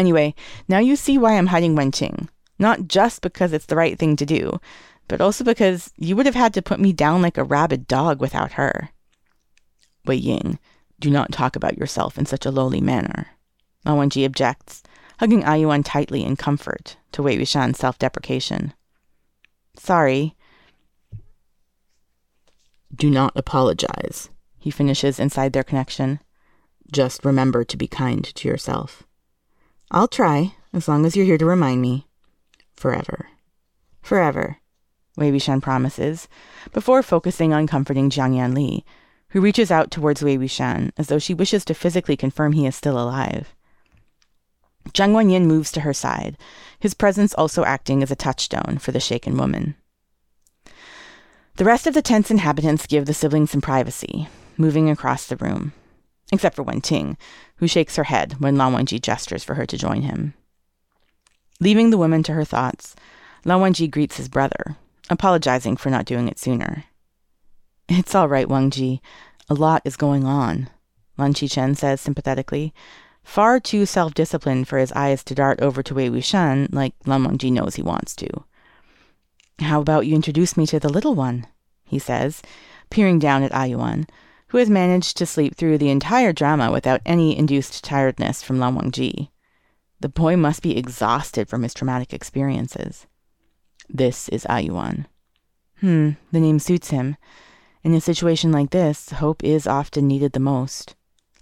Anyway, now you see why I'm hiding Wenqing. Not just because it's the right thing to do, but also because you would have had to put me down like a rabid dog without her. Wei Ying, do not talk about yourself in such a lowly manner. Lan Wangji objects, hugging Ayuan tightly in comfort to Wei Wuxian's self-deprecation. Sorry. Do not apologize, he finishes inside their connection. Just remember to be kind to yourself. I'll try, as long as you're here to remind me. Forever. Forever, Wei Wuxian promises, before focusing on comforting Jiang Yanli, who reaches out towards Wei Wuxian as though she wishes to physically confirm he is still alive. Jiang Wanyin moves to her side, his presence also acting as a touchstone for the shaken woman. The rest of the tent's inhabitants give the siblings some privacy, moving across the room except for Wen Qing, who shakes her head when Lan Wangji gestures for her to join him. Leaving the woman to her thoughts, Lan Wangji greets his brother, apologizing for not doing it sooner. It's all right, Wangji. A lot is going on, Lan Xichen says sympathetically, far too self-disciplined for his eyes to dart over to Wei Wuxian like Lan Wangji knows he wants to. How about you introduce me to the little one? he says, peering down at ah Ayuan, who has managed to sleep through the entire drama without any induced tiredness from Lan Wangji. The boy must be exhausted from his traumatic experiences. This is Ayuan. Hmm, the name suits him. In a situation like this, hope is often needed the most,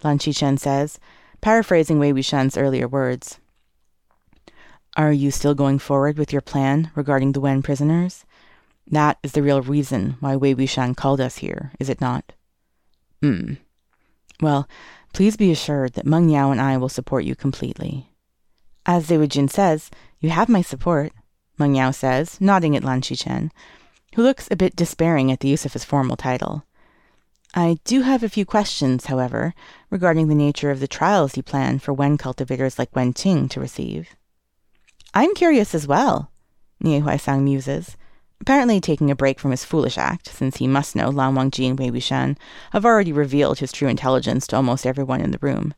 Lan Xichen says, paraphrasing Wei Wuxian's earlier words. Are you still going forward with your plan regarding the Wen prisoners? That is the real reason why Wei Wuxian called us here, is it not? Hmm. Well, please be assured that Meng Yao and I will support you completely. As Jin says, you have my support, Meng Yao says, nodding at Lan Xichen, who looks a bit despairing at the use of his formal title. I do have a few questions, however, regarding the nature of the trials you plan for Wen cultivators like Wen Qing to receive. I'm curious as well, Nie Huaisang muses, apparently taking a break from his foolish act, since he must know Lan Wangji and Wei Wuxian have already revealed his true intelligence to almost everyone in the room.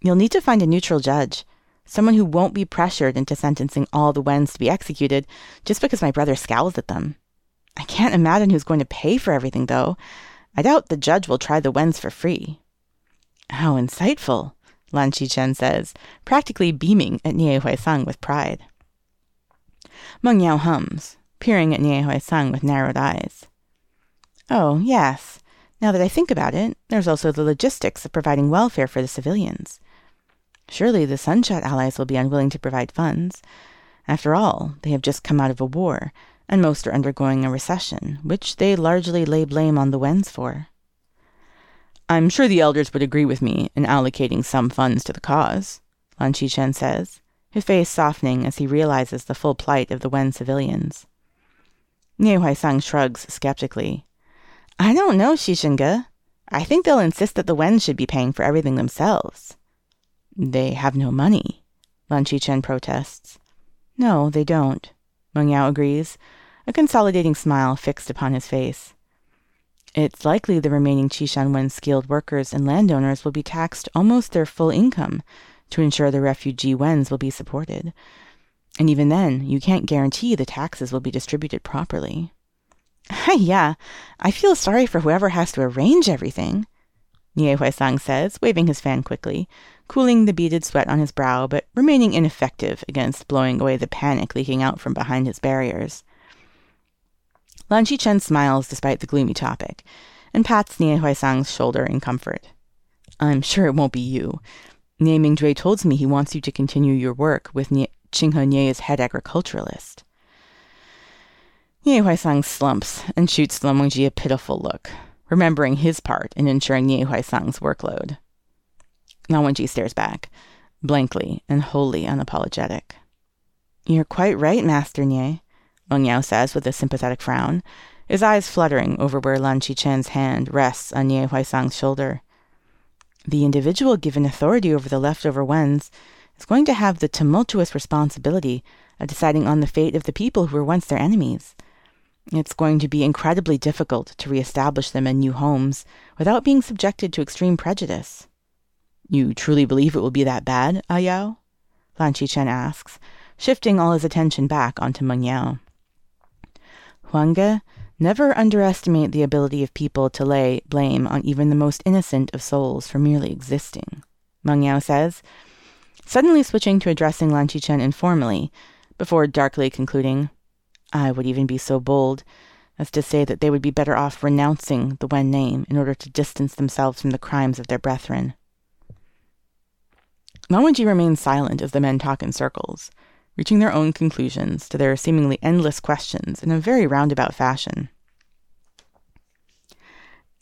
You'll need to find a neutral judge, someone who won't be pressured into sentencing all the Wens to be executed just because my brother scowls at them. I can't imagine who's going to pay for everything, though. I doubt the judge will try the Wens for free. How insightful, Lan Xichen says, practically beaming at Nie Huaisang with pride. Meng Yao hums, peering at Nie Huaisang with narrowed eyes. Oh, yes. Now that I think about it, there's also the logistics of providing welfare for the civilians. Surely the Sunshot allies will be unwilling to provide funds. After all, they have just come out of a war, and most are undergoing a recession, which they largely lay blame on the Wens for. I'm sure the elders would agree with me in allocating some funds to the cause, Lan Xichen says, his face softening as he realizes the full plight of the Wen civilians. Nie Huaisang shrugs skeptically. I don't know, Xichen-ge. I think they'll insist that the Wens should be paying for everything themselves. They have no money, Lan Xichen protests. No, they don't, Meng Yao agrees, a consolidating smile fixed upon his face. It's likely the remaining Qishan Wen skilled workers and landowners will be taxed almost their full income to ensure the refugee Wens will be supported. And even then, you can't guarantee the taxes will be distributed properly. yeah, I feel sorry for whoever has to arrange everything, Nie Huaisang says, waving his fan quickly, cooling the beaded sweat on his brow, but remaining ineffective against blowing away the panic leaking out from behind his barriers. Lan Xichen smiles despite the gloomy topic, and pats Nie Huaisang's shoulder in comfort. I'm sure it won't be you. Nie Mingjue told me he wants you to continue your work with Nie- Qinghe Nie's head agriculturalist. Nie Huaisang slumps and shoots Lan Wangji a pitiful look, remembering his part in ensuring Nie Huaisang's workload. Lan Wangji stares back, blankly and wholly unapologetic. You're quite right, Master Nie, Meng Yao says with a sympathetic frown, his eyes fluttering over where Lan Xichen's hand rests on Nie Huaisang's shoulder. The individual given authority over the leftover Wens is going to have the tumultuous responsibility of deciding on the fate of the people who were once their enemies. It's going to be incredibly difficult to reestablish them in new homes without being subjected to extreme prejudice. You truly believe it will be that bad, Ayao? Lan Xichen asks, shifting all his attention back onto Meng Yao. Huangge, never underestimate the ability of people to lay blame on even the most innocent of souls for merely existing, Meng Yao says, suddenly switching to addressing Lan Xichen informally, before darkly concluding, I would even be so bold as to say that they would be better off renouncing the Wen name in order to distance themselves from the crimes of their brethren. Lan Wangji remains silent as the men talk in circles, reaching their own conclusions to their seemingly endless questions in a very roundabout fashion.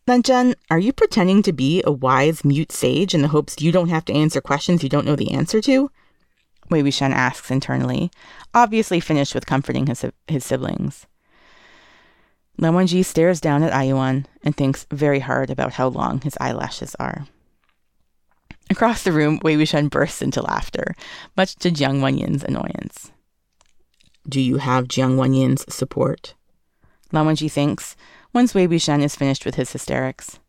Lan Zhan, are you pretending to be a wise mute sage in the hopes you don't have to answer questions you don't know the answer to? Wei Wuxian asks internally, obviously finished with comforting his, his siblings. Lan Wangji stares down at Ayuan and thinks very hard about how long his eyelashes are. Across the room, Wei Wuxian bursts into laughter, much to Jiang Wanyin's annoyance. Do you have Jiang Wanyin's support? Lan Wangji thinks, once Wei Wuxian is finished with his hysterics.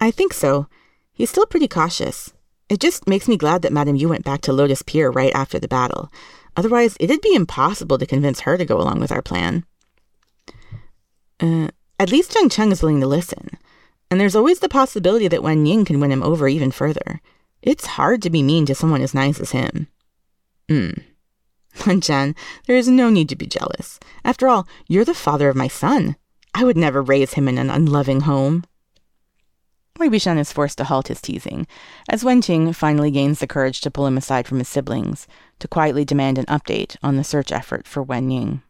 I think so. He's still pretty cautious. It just makes me glad that Madame Yu went back to Lotus Pier right after the battle. Otherwise, it'd be impossible to convince her to go along with our plan. Uh, at least Jiang Cheng is willing to listen. And there's always the possibility that Wen Ning can win him over even further. It's hard to be mean to someone as nice as him. Hmm. Wen Chen, there is no need to be jealous. After all, you're the father of my son. I would never raise him in an unloving home. Wei Wuxian is forced to halt his teasing, as Wen Qing finally gains the courage to pull him aside from his siblings, to quietly demand an update on the search effort for Wen Ning.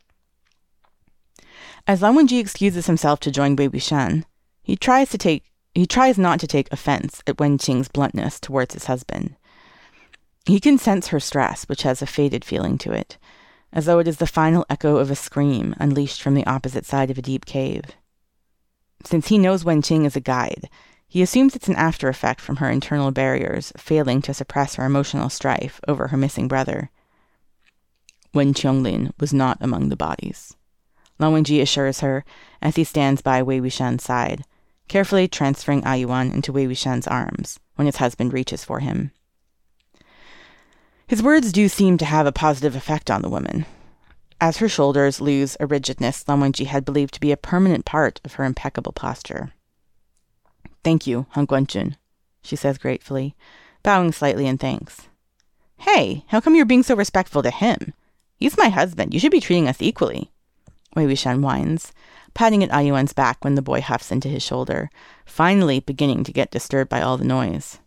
As Lan Wangji excuses himself to join Wei Wuxian, he tries to take he tries not to take offense at Wen Qing's bluntness towards his husband. He can sense her stress, which has a faded feeling to it, as though it is the final echo of a scream unleashed from the opposite side of a deep cave. Since he knows Wen Qing is a guide, he assumes it's an after effect from her internal barriers failing to suppress her emotional strife over her missing brother. Wen Qionglin was not among the bodies. Lan Wangji assures her as he stands by Wei Wuxian's side, carefully transferring ah Ayuan into Wei Wuxian's arms when his husband reaches for him. His words do seem to have a positive effect on the woman. As her shoulders lose a rigidness Lan Wangji had believed to be a permanent part of her impeccable posture. Thank you, Hanguang-jun, she says gratefully, bowing slightly in thanks. Hey, how come you're being so respectful to him? He's my husband. You should be treating us equally. Wei Wuxian whines, patting at Ayuan's back when the boy huffs into his shoulder, finally beginning to get disturbed by all the noise.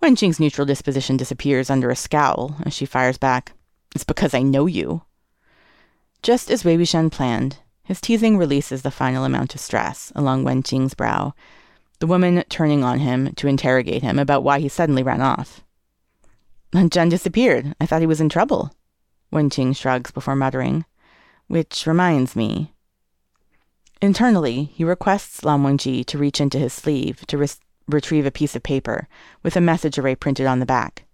Wen Qing's neutral disposition disappears under a scowl as she fires back, It's because I know you. Just as Wei Wuxian planned, his teasing releases the final amount of stress along Wen Qing's brow, the woman turning on him to interrogate him about why he suddenly ran off. Zhan disappeared. I thought he was in trouble. Wen Qing shrugs before muttering, Which reminds me. Internally, he requests Lan Wangji to reach into his sleeve to re- retrieve a piece of paper with a message array printed on the back.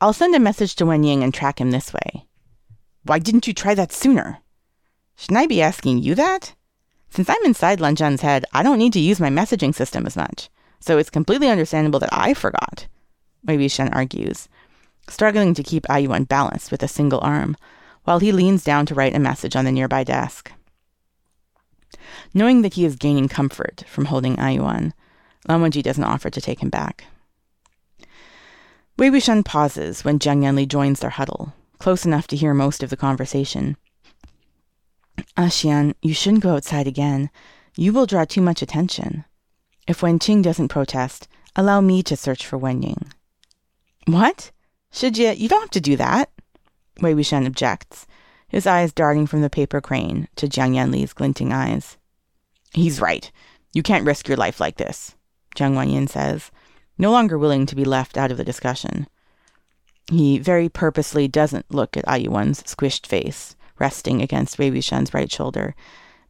I'll send a message to Wen Ning and track him this way. Why didn't you try that sooner? Shouldn't I be asking you that? Since I'm inside Lan Zhan's head, I don't need to use my messaging system as much, so it's completely understandable that I forgot. Wei Wuxian argues, struggling to keep Ayuan balanced with a single arm, while he leans down to write a message on the nearby desk. Knowing that he is gaining comfort from holding Ayuan, Wangji doesn't offer to take him back. Wei Wuxian pauses when Jiang Yanli joins their huddle, close enough to hear most of the conversation. Ah, Axian, you shouldn't go outside again. You will draw too much attention. If Wen Qing doesn't protest, allow me to search for Wen Ning. What? Should you? You don't have to do that. Wei Wuxian objects, his eyes darting from the paper crane to Jiang Yanli's glinting eyes. He's right. You can't risk your life like this, Jiang Wanyin says, no longer willing to be left out of the discussion. He very purposely doesn't look at ah Ai Ayuan's squished face, resting against Wei Wuxian's right shoulder,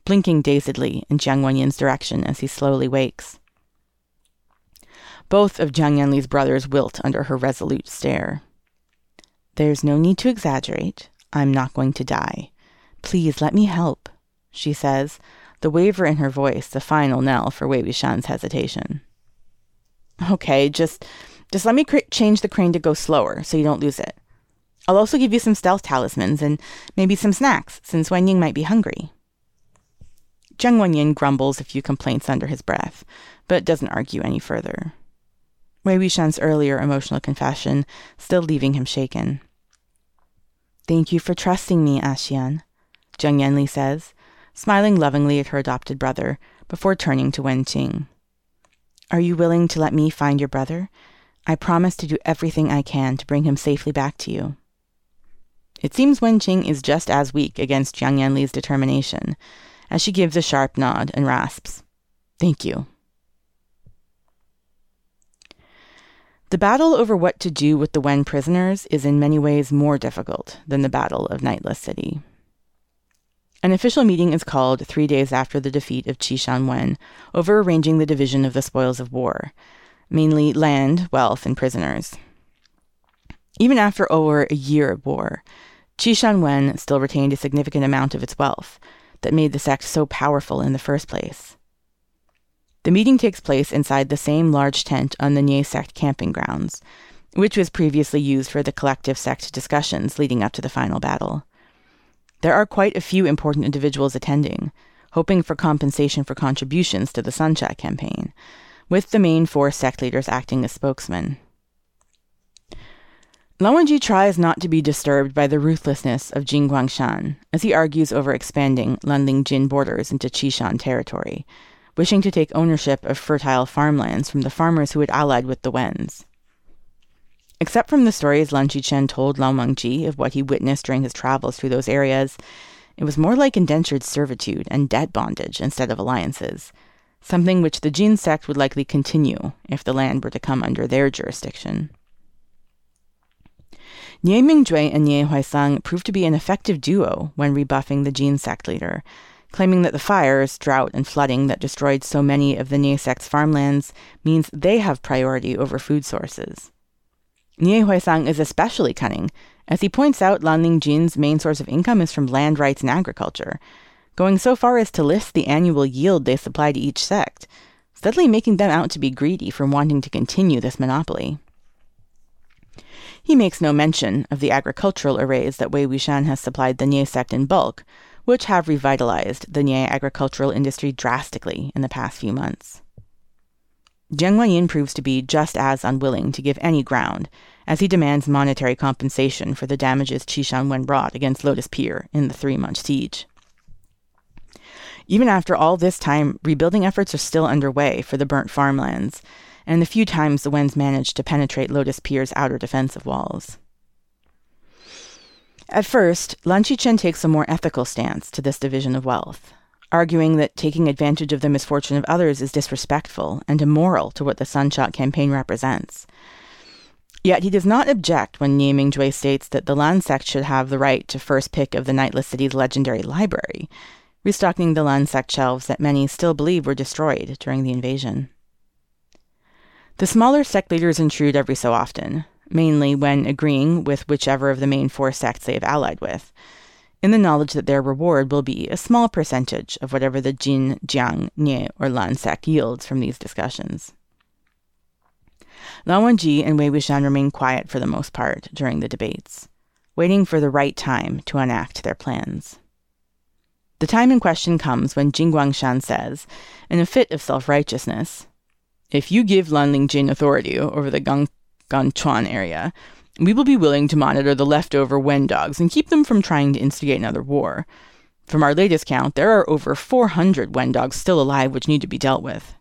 blinking dazedly in Jiang Wanyin's direction as he slowly wakes. Both of Jiang Yanli's brothers wilt under her resolute stare. There's no need to exaggerate. I'm not going to die. Please let me help, she says, the waver in her voice the final knell for Wei Wuxian's hesitation. Okay, just just let me cr- change the crane to go slower so you don't lose it. I'll also give you some stealth talismans and maybe some snacks, since Wen Ning might be hungry. Jiang Wanyin grumbles a few complaints under his breath, but doesn't argue any further. Wei Wuxian's earlier emotional confession still leaving him shaken. Thank you for trusting me, ah Axian, Jiang Yanli says, smiling lovingly at her adopted brother before turning to Wen Qing. Are you willing to let me find your brother? I promise to do everything I can to bring him safely back to you. It seems Wen Qing is just as weak against Jiang Yanli's determination, as she gives a sharp nod and rasps, Thank you. The battle over what to do with the Wen prisoners is in many ways more difficult than the Battle of Nightless City. An official meeting is called three days after the defeat of Qishan Wen over arranging the division of the spoils of war, mainly land, wealth, and prisoners. Even after over a year of war, Qishan Wen still retained a significant amount of its wealth that made the sect so powerful in the first place. The meeting takes place inside the same large tent on the Nie sect camping grounds, which was previously used for the collective sect discussions leading up to the final battle. There are quite a few important individuals attending, hoping for compensation for contributions to the Sunshot campaign, with the main four sect leaders acting as spokesmen. Lan Wangji tries not to be disturbed by the ruthlessness of Jin Guangshan as he argues over expanding Lanling Jin borders into Qishan territory, wishing to take ownership of fertile farmlands from the farmers who had allied with the Wens. Except from the stories Lan Chen told Lan Wangji of what he witnessed during his travels through those areas, it was more like indentured servitude and debt bondage instead of alliances, something which the Jin sect would likely continue if the land were to come under their jurisdiction. Nie Mingjue and Nie Huaisang proved to be an effective duo when rebuffing the Jin sect leader, claiming that the fires, drought, and flooding that destroyed so many of the Nie sect's farmlands means they have priority over food sources. Nie Huaisang is especially cunning, as he points out Lanling Jin's main source of income is from land rights and agriculture, going so far as to list the annual yield they supply to each sect, steadily making them out to be greedy for wanting to continue this monopoly. He makes no mention of the agricultural arrays that Wei Wuxian has supplied the Nie sect in bulk, which have revitalized the Nie agricultural industry drastically in the past few months. Jiang Wanyin proves to be just as unwilling to give any ground, as he demands monetary compensation for the damages Qishan Wen brought against Lotus Pier in the three-month siege. Even after all this time, rebuilding efforts are still underway for the burnt farmlands, and the few times the Wens managed to penetrate Lotus Pier's outer defensive walls. At first, Lan Xichen takes a more ethical stance to this division of wealth, arguing that taking advantage of the misfortune of others is disrespectful and immoral to what the Sunshot campaign represents. Yet he does not object when Nie Mingjue states that the Lan sect should have the right to first pick of the Nightless City's legendary library, restocking the Lan sect shelves that many still believe were destroyed during the invasion. The smaller sect leaders intrude every so often, mainly when agreeing with whichever of the main four sects they have allied with, in the knowledge that their reward will be a small percentage of whatever the Jin, Jiang, Nie, or Lan sect yields from these discussions. Lan Wangji and Wei Wuxian remain quiet for the most part during the debates, waiting for the right time to enact their plans. The time in question comes when Jin Guangshan says, in a fit of self righteousness, If you give Lanling Jin authority over the Gang Ganchuan area, we will be willing to monitor the leftover Wen dogs and keep them from trying to instigate another war. From our latest count, there are over 400 Wen dogs still alive which need to be dealt with.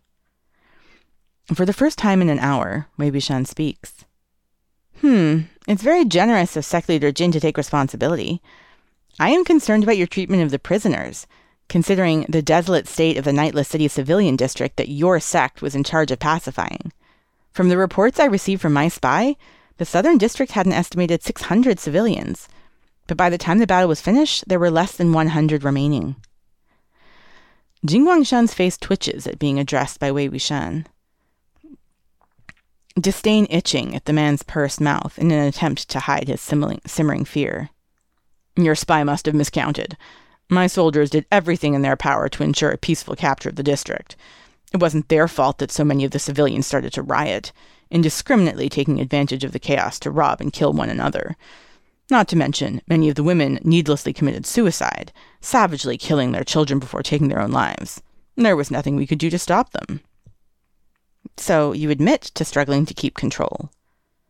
For the first time in an hour, Wei Wuxian speaks. Hmm, it's very generous of sect leader Jin to take responsibility. I am concerned about your treatment of the prisoners, considering the desolate state of the Nightless City civilian district that your sect was in charge of pacifying. From the reports I received from my spy, the Southern District had an estimated 600 civilians, but by the time the battle was finished, there were less than 100 remaining. Jin Guangshan's face twitches at being addressed by Wei Wuxian. Disdain itching at the man's pursed mouth in an attempt to hide his simmering fear. Your spy must have miscounted. My soldiers did everything in their power to ensure a peaceful capture of the district. It wasn't their fault that so many of the civilians started to riot indiscriminately taking advantage of the chaos to rob and kill one another. Not to mention, many of the women needlessly committed suicide, savagely killing their children before taking their own lives. There was nothing we could do to stop them. So you admit to struggling to keep control.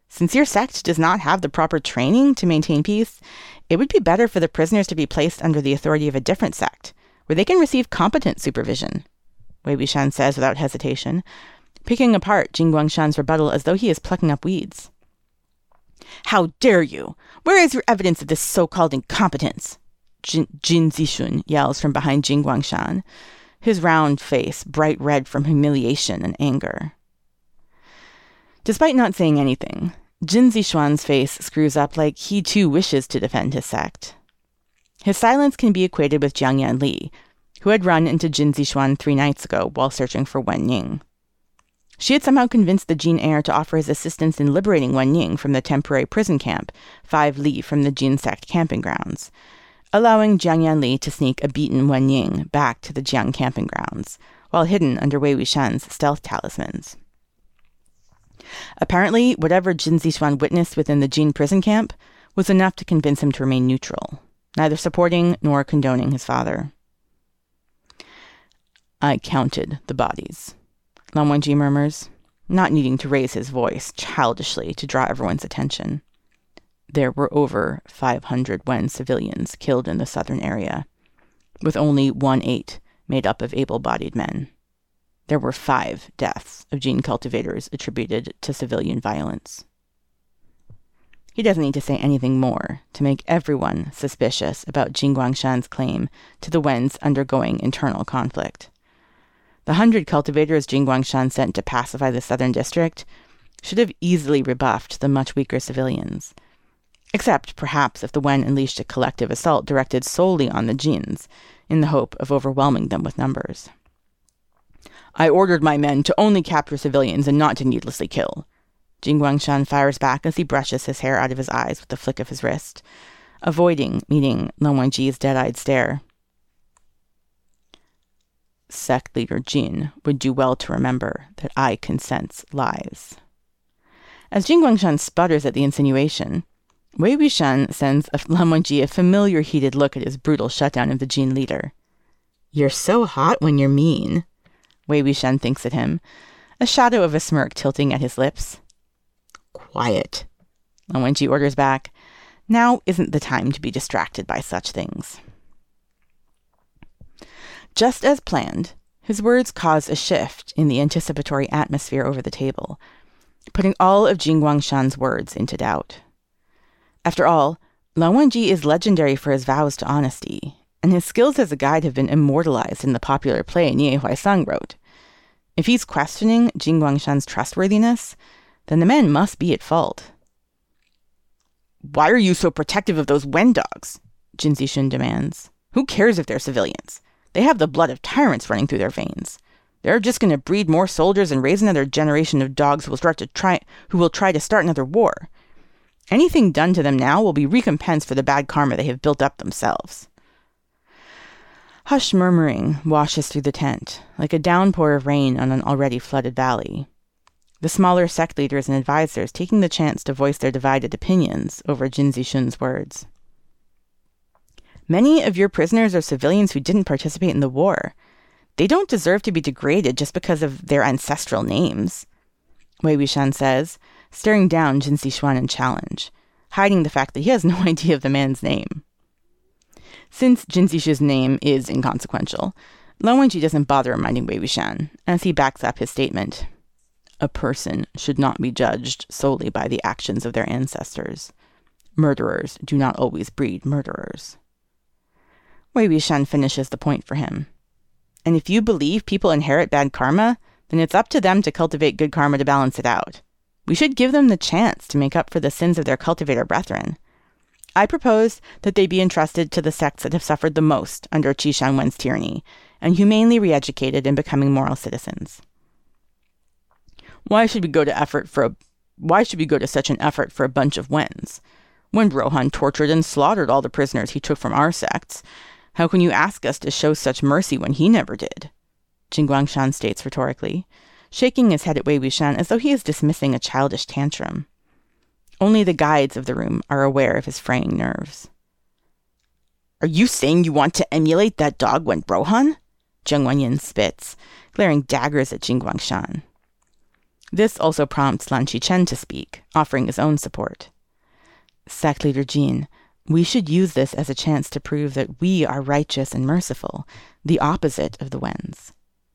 Since your sect does not have the proper training to maintain peace, it would be better for the prisoners to be placed under the authority of a different sect, where they can receive competent supervision. Wei Wuxian says without hesitation, picking apart Jin Guangshan's rebuttal as though he is plucking up weeds. How dare you! Where is your evidence of this so-called incompetence? Jin, Jin Zixun yells from behind Jin Guangshan, his round face bright red from humiliation and anger. Despite not saying anything, Jin Zixuan's face screws up like he too wishes to defend his sect. His silence can be equated with Jiang Yanli, who had run into Jin Zixuan three nights ago while searching for Wen Ning. She had somehow convinced the Jin heir to offer his assistance in liberating Wen Ning from the temporary prison camp, five li from the Jin sect camping grounds, allowing Jiang Yanli to sneak a beaten Wen Ning back to the Jiang camping grounds, while hidden under Wei Wuxian's stealth talismans. Apparently, whatever Jin Zixuan witnessed within the Jin prison camp was enough to convince him to remain neutral, neither supporting nor condoning his father. I counted the bodies. Lan Wangji murmurs, not needing to raise his voice childishly to draw everyone's attention. There were over 500 Wen civilians killed in the southern area, with only one eight made up of able bodied men. There were five deaths of Jin cultivators attributed to civilian violence. He doesn't need to say anything more to make everyone suspicious about Jin Guangshan's claim to the Wen's undergoing internal conflict. The hundred cultivators Jin Guangshan sent to pacify the southern district should have easily rebuffed the much weaker civilians. Except, perhaps, if the Wen unleashed a collective assault directed solely on the Jins, in the hope of overwhelming them with numbers. I ordered my men to only capture civilians and not to needlessly kill. Jin Guangshan fires back as he brushes his hair out of his eyes with a flick of his wrist, avoiding meeting Lan Wangji's dead-eyed stare sect leader Jin would do well to remember that I can sense lies. As Jin Guangshan sputters at the insinuation, Wei Wuxian sends Lan Wangji a familiar heated look at his brutal shutdown of the Jin leader. You're so hot when you're mean, Wei Wuxian thinks at him, a shadow of a smirk tilting at his lips. Quiet, Lan Wangji orders back. Now isn't the time to be distracted by such things. Just as planned, his words caused a shift in the anticipatory atmosphere over the table, putting all of Jin Guangshan's words into doubt. After all, Lan Wangji is legendary for his vows to honesty, and his skills as a guide have been immortalized in the popular play Nie Huaisang wrote. If he's questioning Jin Guangshan's trustworthiness, then the man must be at fault. Why are you so protective of those Wen dogs? Jin Zixun demands. Who cares if they're civilians? They have the blood of tyrants running through their veins. They're just going to breed more soldiers and raise another generation of dogs who will start to try who will try to start another war. Anything done to them now will be recompense for the bad karma they have built up themselves. Hushed murmuring washes through the tent, like a downpour of rain on an already flooded valley. The smaller sect leaders and advisors taking the chance to voice their divided opinions over Jin Zixun's words. Many of your prisoners are civilians who didn't participate in the war. They don't deserve to be degraded just because of their ancestral names. Wei Wuxian says, staring down Jin Xuan in challenge, hiding the fact that he has no idea of the man's name. Since Jin Zixun's name is inconsequential, Lan Wangji doesn't bother reminding Wei Wuxian, as he backs up his statement. A person should not be judged solely by the actions of their ancestors. Murderers do not always breed murderers. Wei Wuxian finishes the point for him. And if you believe people inherit bad karma, then it's up to them to cultivate good karma to balance it out. We should give them the chance to make up for the sins of their cultivator brethren. I propose that they be entrusted to the sects that have suffered the most under Qishan Wen's tyranny, and humanely re-educated in becoming moral citizens. Why should we go to effort for a why should we go to such an effort for a bunch of Wens? Wen Ruohan tortured and slaughtered all the prisoners he took from our sects, how can you ask us to show such mercy when he never did? Jin Guangshan states rhetorically, shaking his head at Wei Wuxian as though he is dismissing a childish tantrum. Only the guides of the room are aware of his fraying nerves. Are you saying you want to emulate that dog Wen Ruohan? Jiang Wanyin spits, glaring daggers at Jin Guangshan. This also prompts Lan Xichen to speak, offering his own support. Sect leader Jin, we should use this as a chance to prove that we are righteous and merciful, the opposite of the Wens.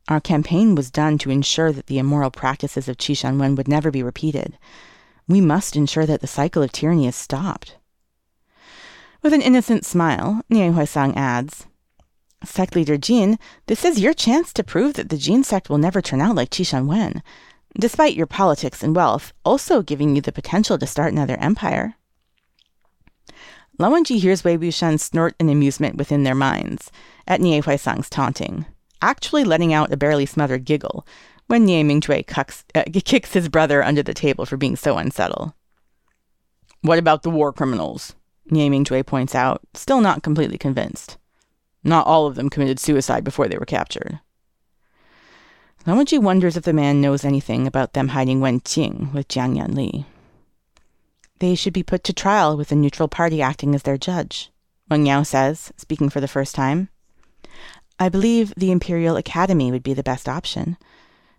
Our campaign was done to ensure that the immoral practices of Qishan Wen would never be repeated. We must ensure that the cycle of tyranny is stopped. With an innocent smile, Nie Huaisang adds, Sect leader Jin, this is your chance to prove that the Jin sect will never turn out like Qi Wen, despite your politics and wealth also giving you the potential to start another empire. Lan Wangji hears Wei Wuxian snort in amusement within their minds at Nie Huaisang's taunting, actually letting out a barely smothered giggle when Nie Mingjue cucks, uh, kicks his brother under the table for being so unsubtle. What about the war criminals? Nie Mingjue points out, still not completely convinced. Not all of them committed suicide before they were captured. Lan Wangji wonders if the man knows anything about them hiding Wen Qing with Jiang Yanli. They should be put to trial with a neutral party acting as their judge, Meng Yao says, speaking for the first time. I believe the Imperial Academy would be the best option.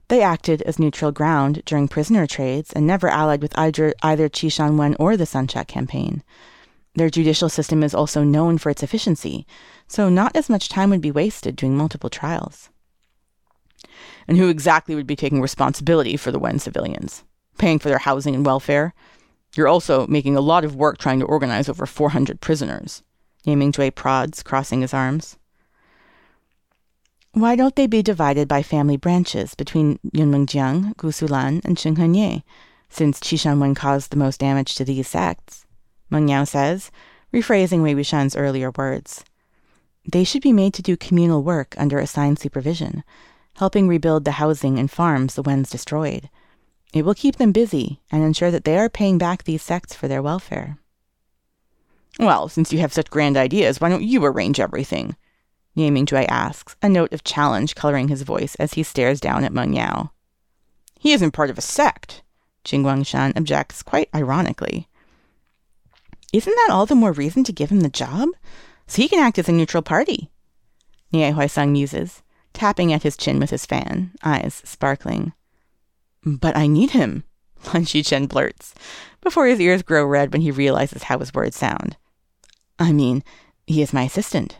They acted as neutral ground during prisoner trades and never allied with either, either Shanwen or the Sunshot campaign. Their judicial system is also known for its efficiency, so not as much time would be wasted doing multiple trials. And who exactly would be taking responsibility for the Wen civilians? Paying for their housing and welfare? You're also making a lot of work trying to organize over 400 prisoners. Nie Mingjue prods, crossing his arms. Why don't they be divided by family branches between Yunmeng Jiang, Gusulan, and Qinghe Nie, since Qishan Wen caused the most damage to these sects? Meng Yao says, rephrasing Wei Wuxian's earlier words. They should be made to do communal work under assigned supervision, helping rebuild the housing and farms the Wens destroyed. It will keep them busy and ensure that they are paying back these sects for their welfare. Well, since you have such grand ideas, why don't you arrange everything? Nie Mingjue asks, a note of challenge coloring his voice as he stares down at Meng Yao. He isn't part of a sect, Jin Guangshan objects quite ironically. Isn't that all the more reason to give him the job? So he can act as a neutral party. Nie Huaisang muses, tapping at his chin with his fan, eyes sparkling. But I need him, Lan Xichen blurts, before his ears grow red when he realizes how his words sound. I mean, he is my assistant.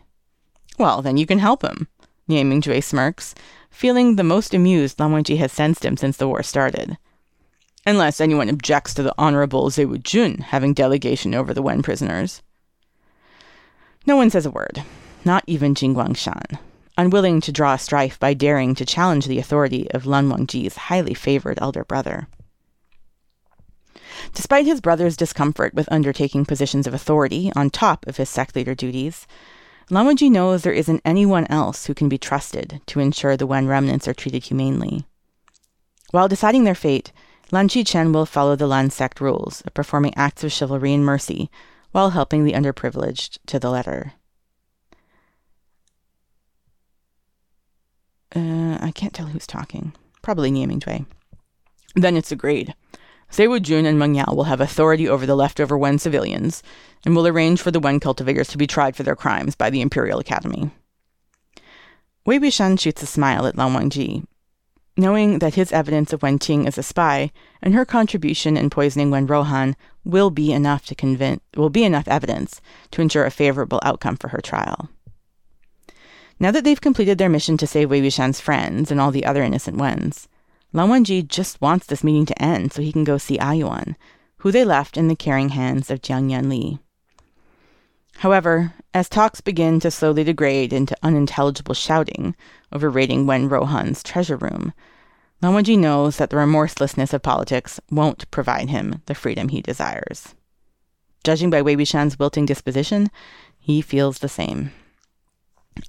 Well, then you can help him, Nie Mingjue smirks, feeling the most amused Lan Wangji has sensed him since the war started. Unless anyone objects to the Honorable Zewu-jun having delegation over the Wen prisoners. No one says a word, not even Jin Guangshan unwilling to draw strife by daring to challenge the authority of Lan Wangji's highly favored elder brother. Despite his brother's discomfort with undertaking positions of authority on top of his sect leader duties, Lan Wangji knows there isn't anyone else who can be trusted to ensure the Wen remnants are treated humanely. While deciding their fate, Lan Xichen will follow the Lan sect rules of performing acts of chivalry and mercy while helping the underprivileged to the letter. Uh, I can't tell who's talking. Probably Nie Mingjue. Then it's agreed. Zewu-jun and Meng Yao will have authority over the leftover Wen civilians, and will arrange for the Wen cultivators to be tried for their crimes by the Imperial Academy. Wei Wuxian shoots a smile at Lan Wangji. knowing that his evidence of Wen Qing as a spy and her contribution in poisoning Wen Ruohan will be enough to convince will be enough evidence to ensure a favorable outcome for her trial. Now that they've completed their mission to save Wei Wuxian's friends and all the other innocent Wens, Lan Wangji just wants this meeting to end so he can go see ah Ayuan, who they left in the caring hands of Jiang Yanli. However, as talks begin to slowly degrade into unintelligible shouting over raiding Wen Ruohan's treasure room, Lan Wangji knows that the remorselessness of politics won't provide him the freedom he desires. Judging by Wei Wuxian's wilting disposition, he feels the same.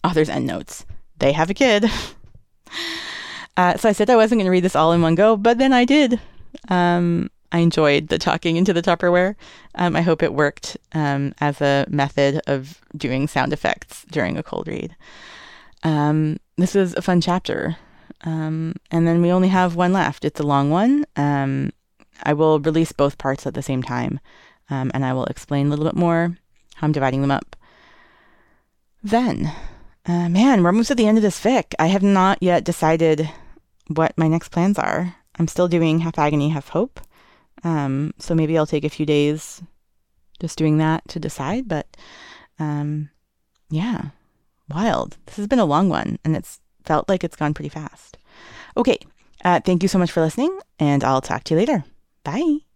Author's endnotes. They have a kid. uh, so I said I wasn't going to read this all in one go, but then I did. Um, I enjoyed the talking into the Tupperware. Um, I hope it worked um, as a method of doing sound effects during a cold read. Um, this was a fun chapter. Um, and then we only have one left. It's a long one. Um, I will release both parts at the same time, and I will explain a little bit more how I'm dividing them up. Then, uh, man, we're almost at the end of this fic. I have not yet decided what my next plans are. I'm still doing half agony, half hope. Um, so maybe I'll take a few days just doing that to decide. But um, yeah, wild. This has been a long one, and it's felt like it's gone pretty fast. Okay, uh, thank you so much for listening, and I'll talk to you later. Bye.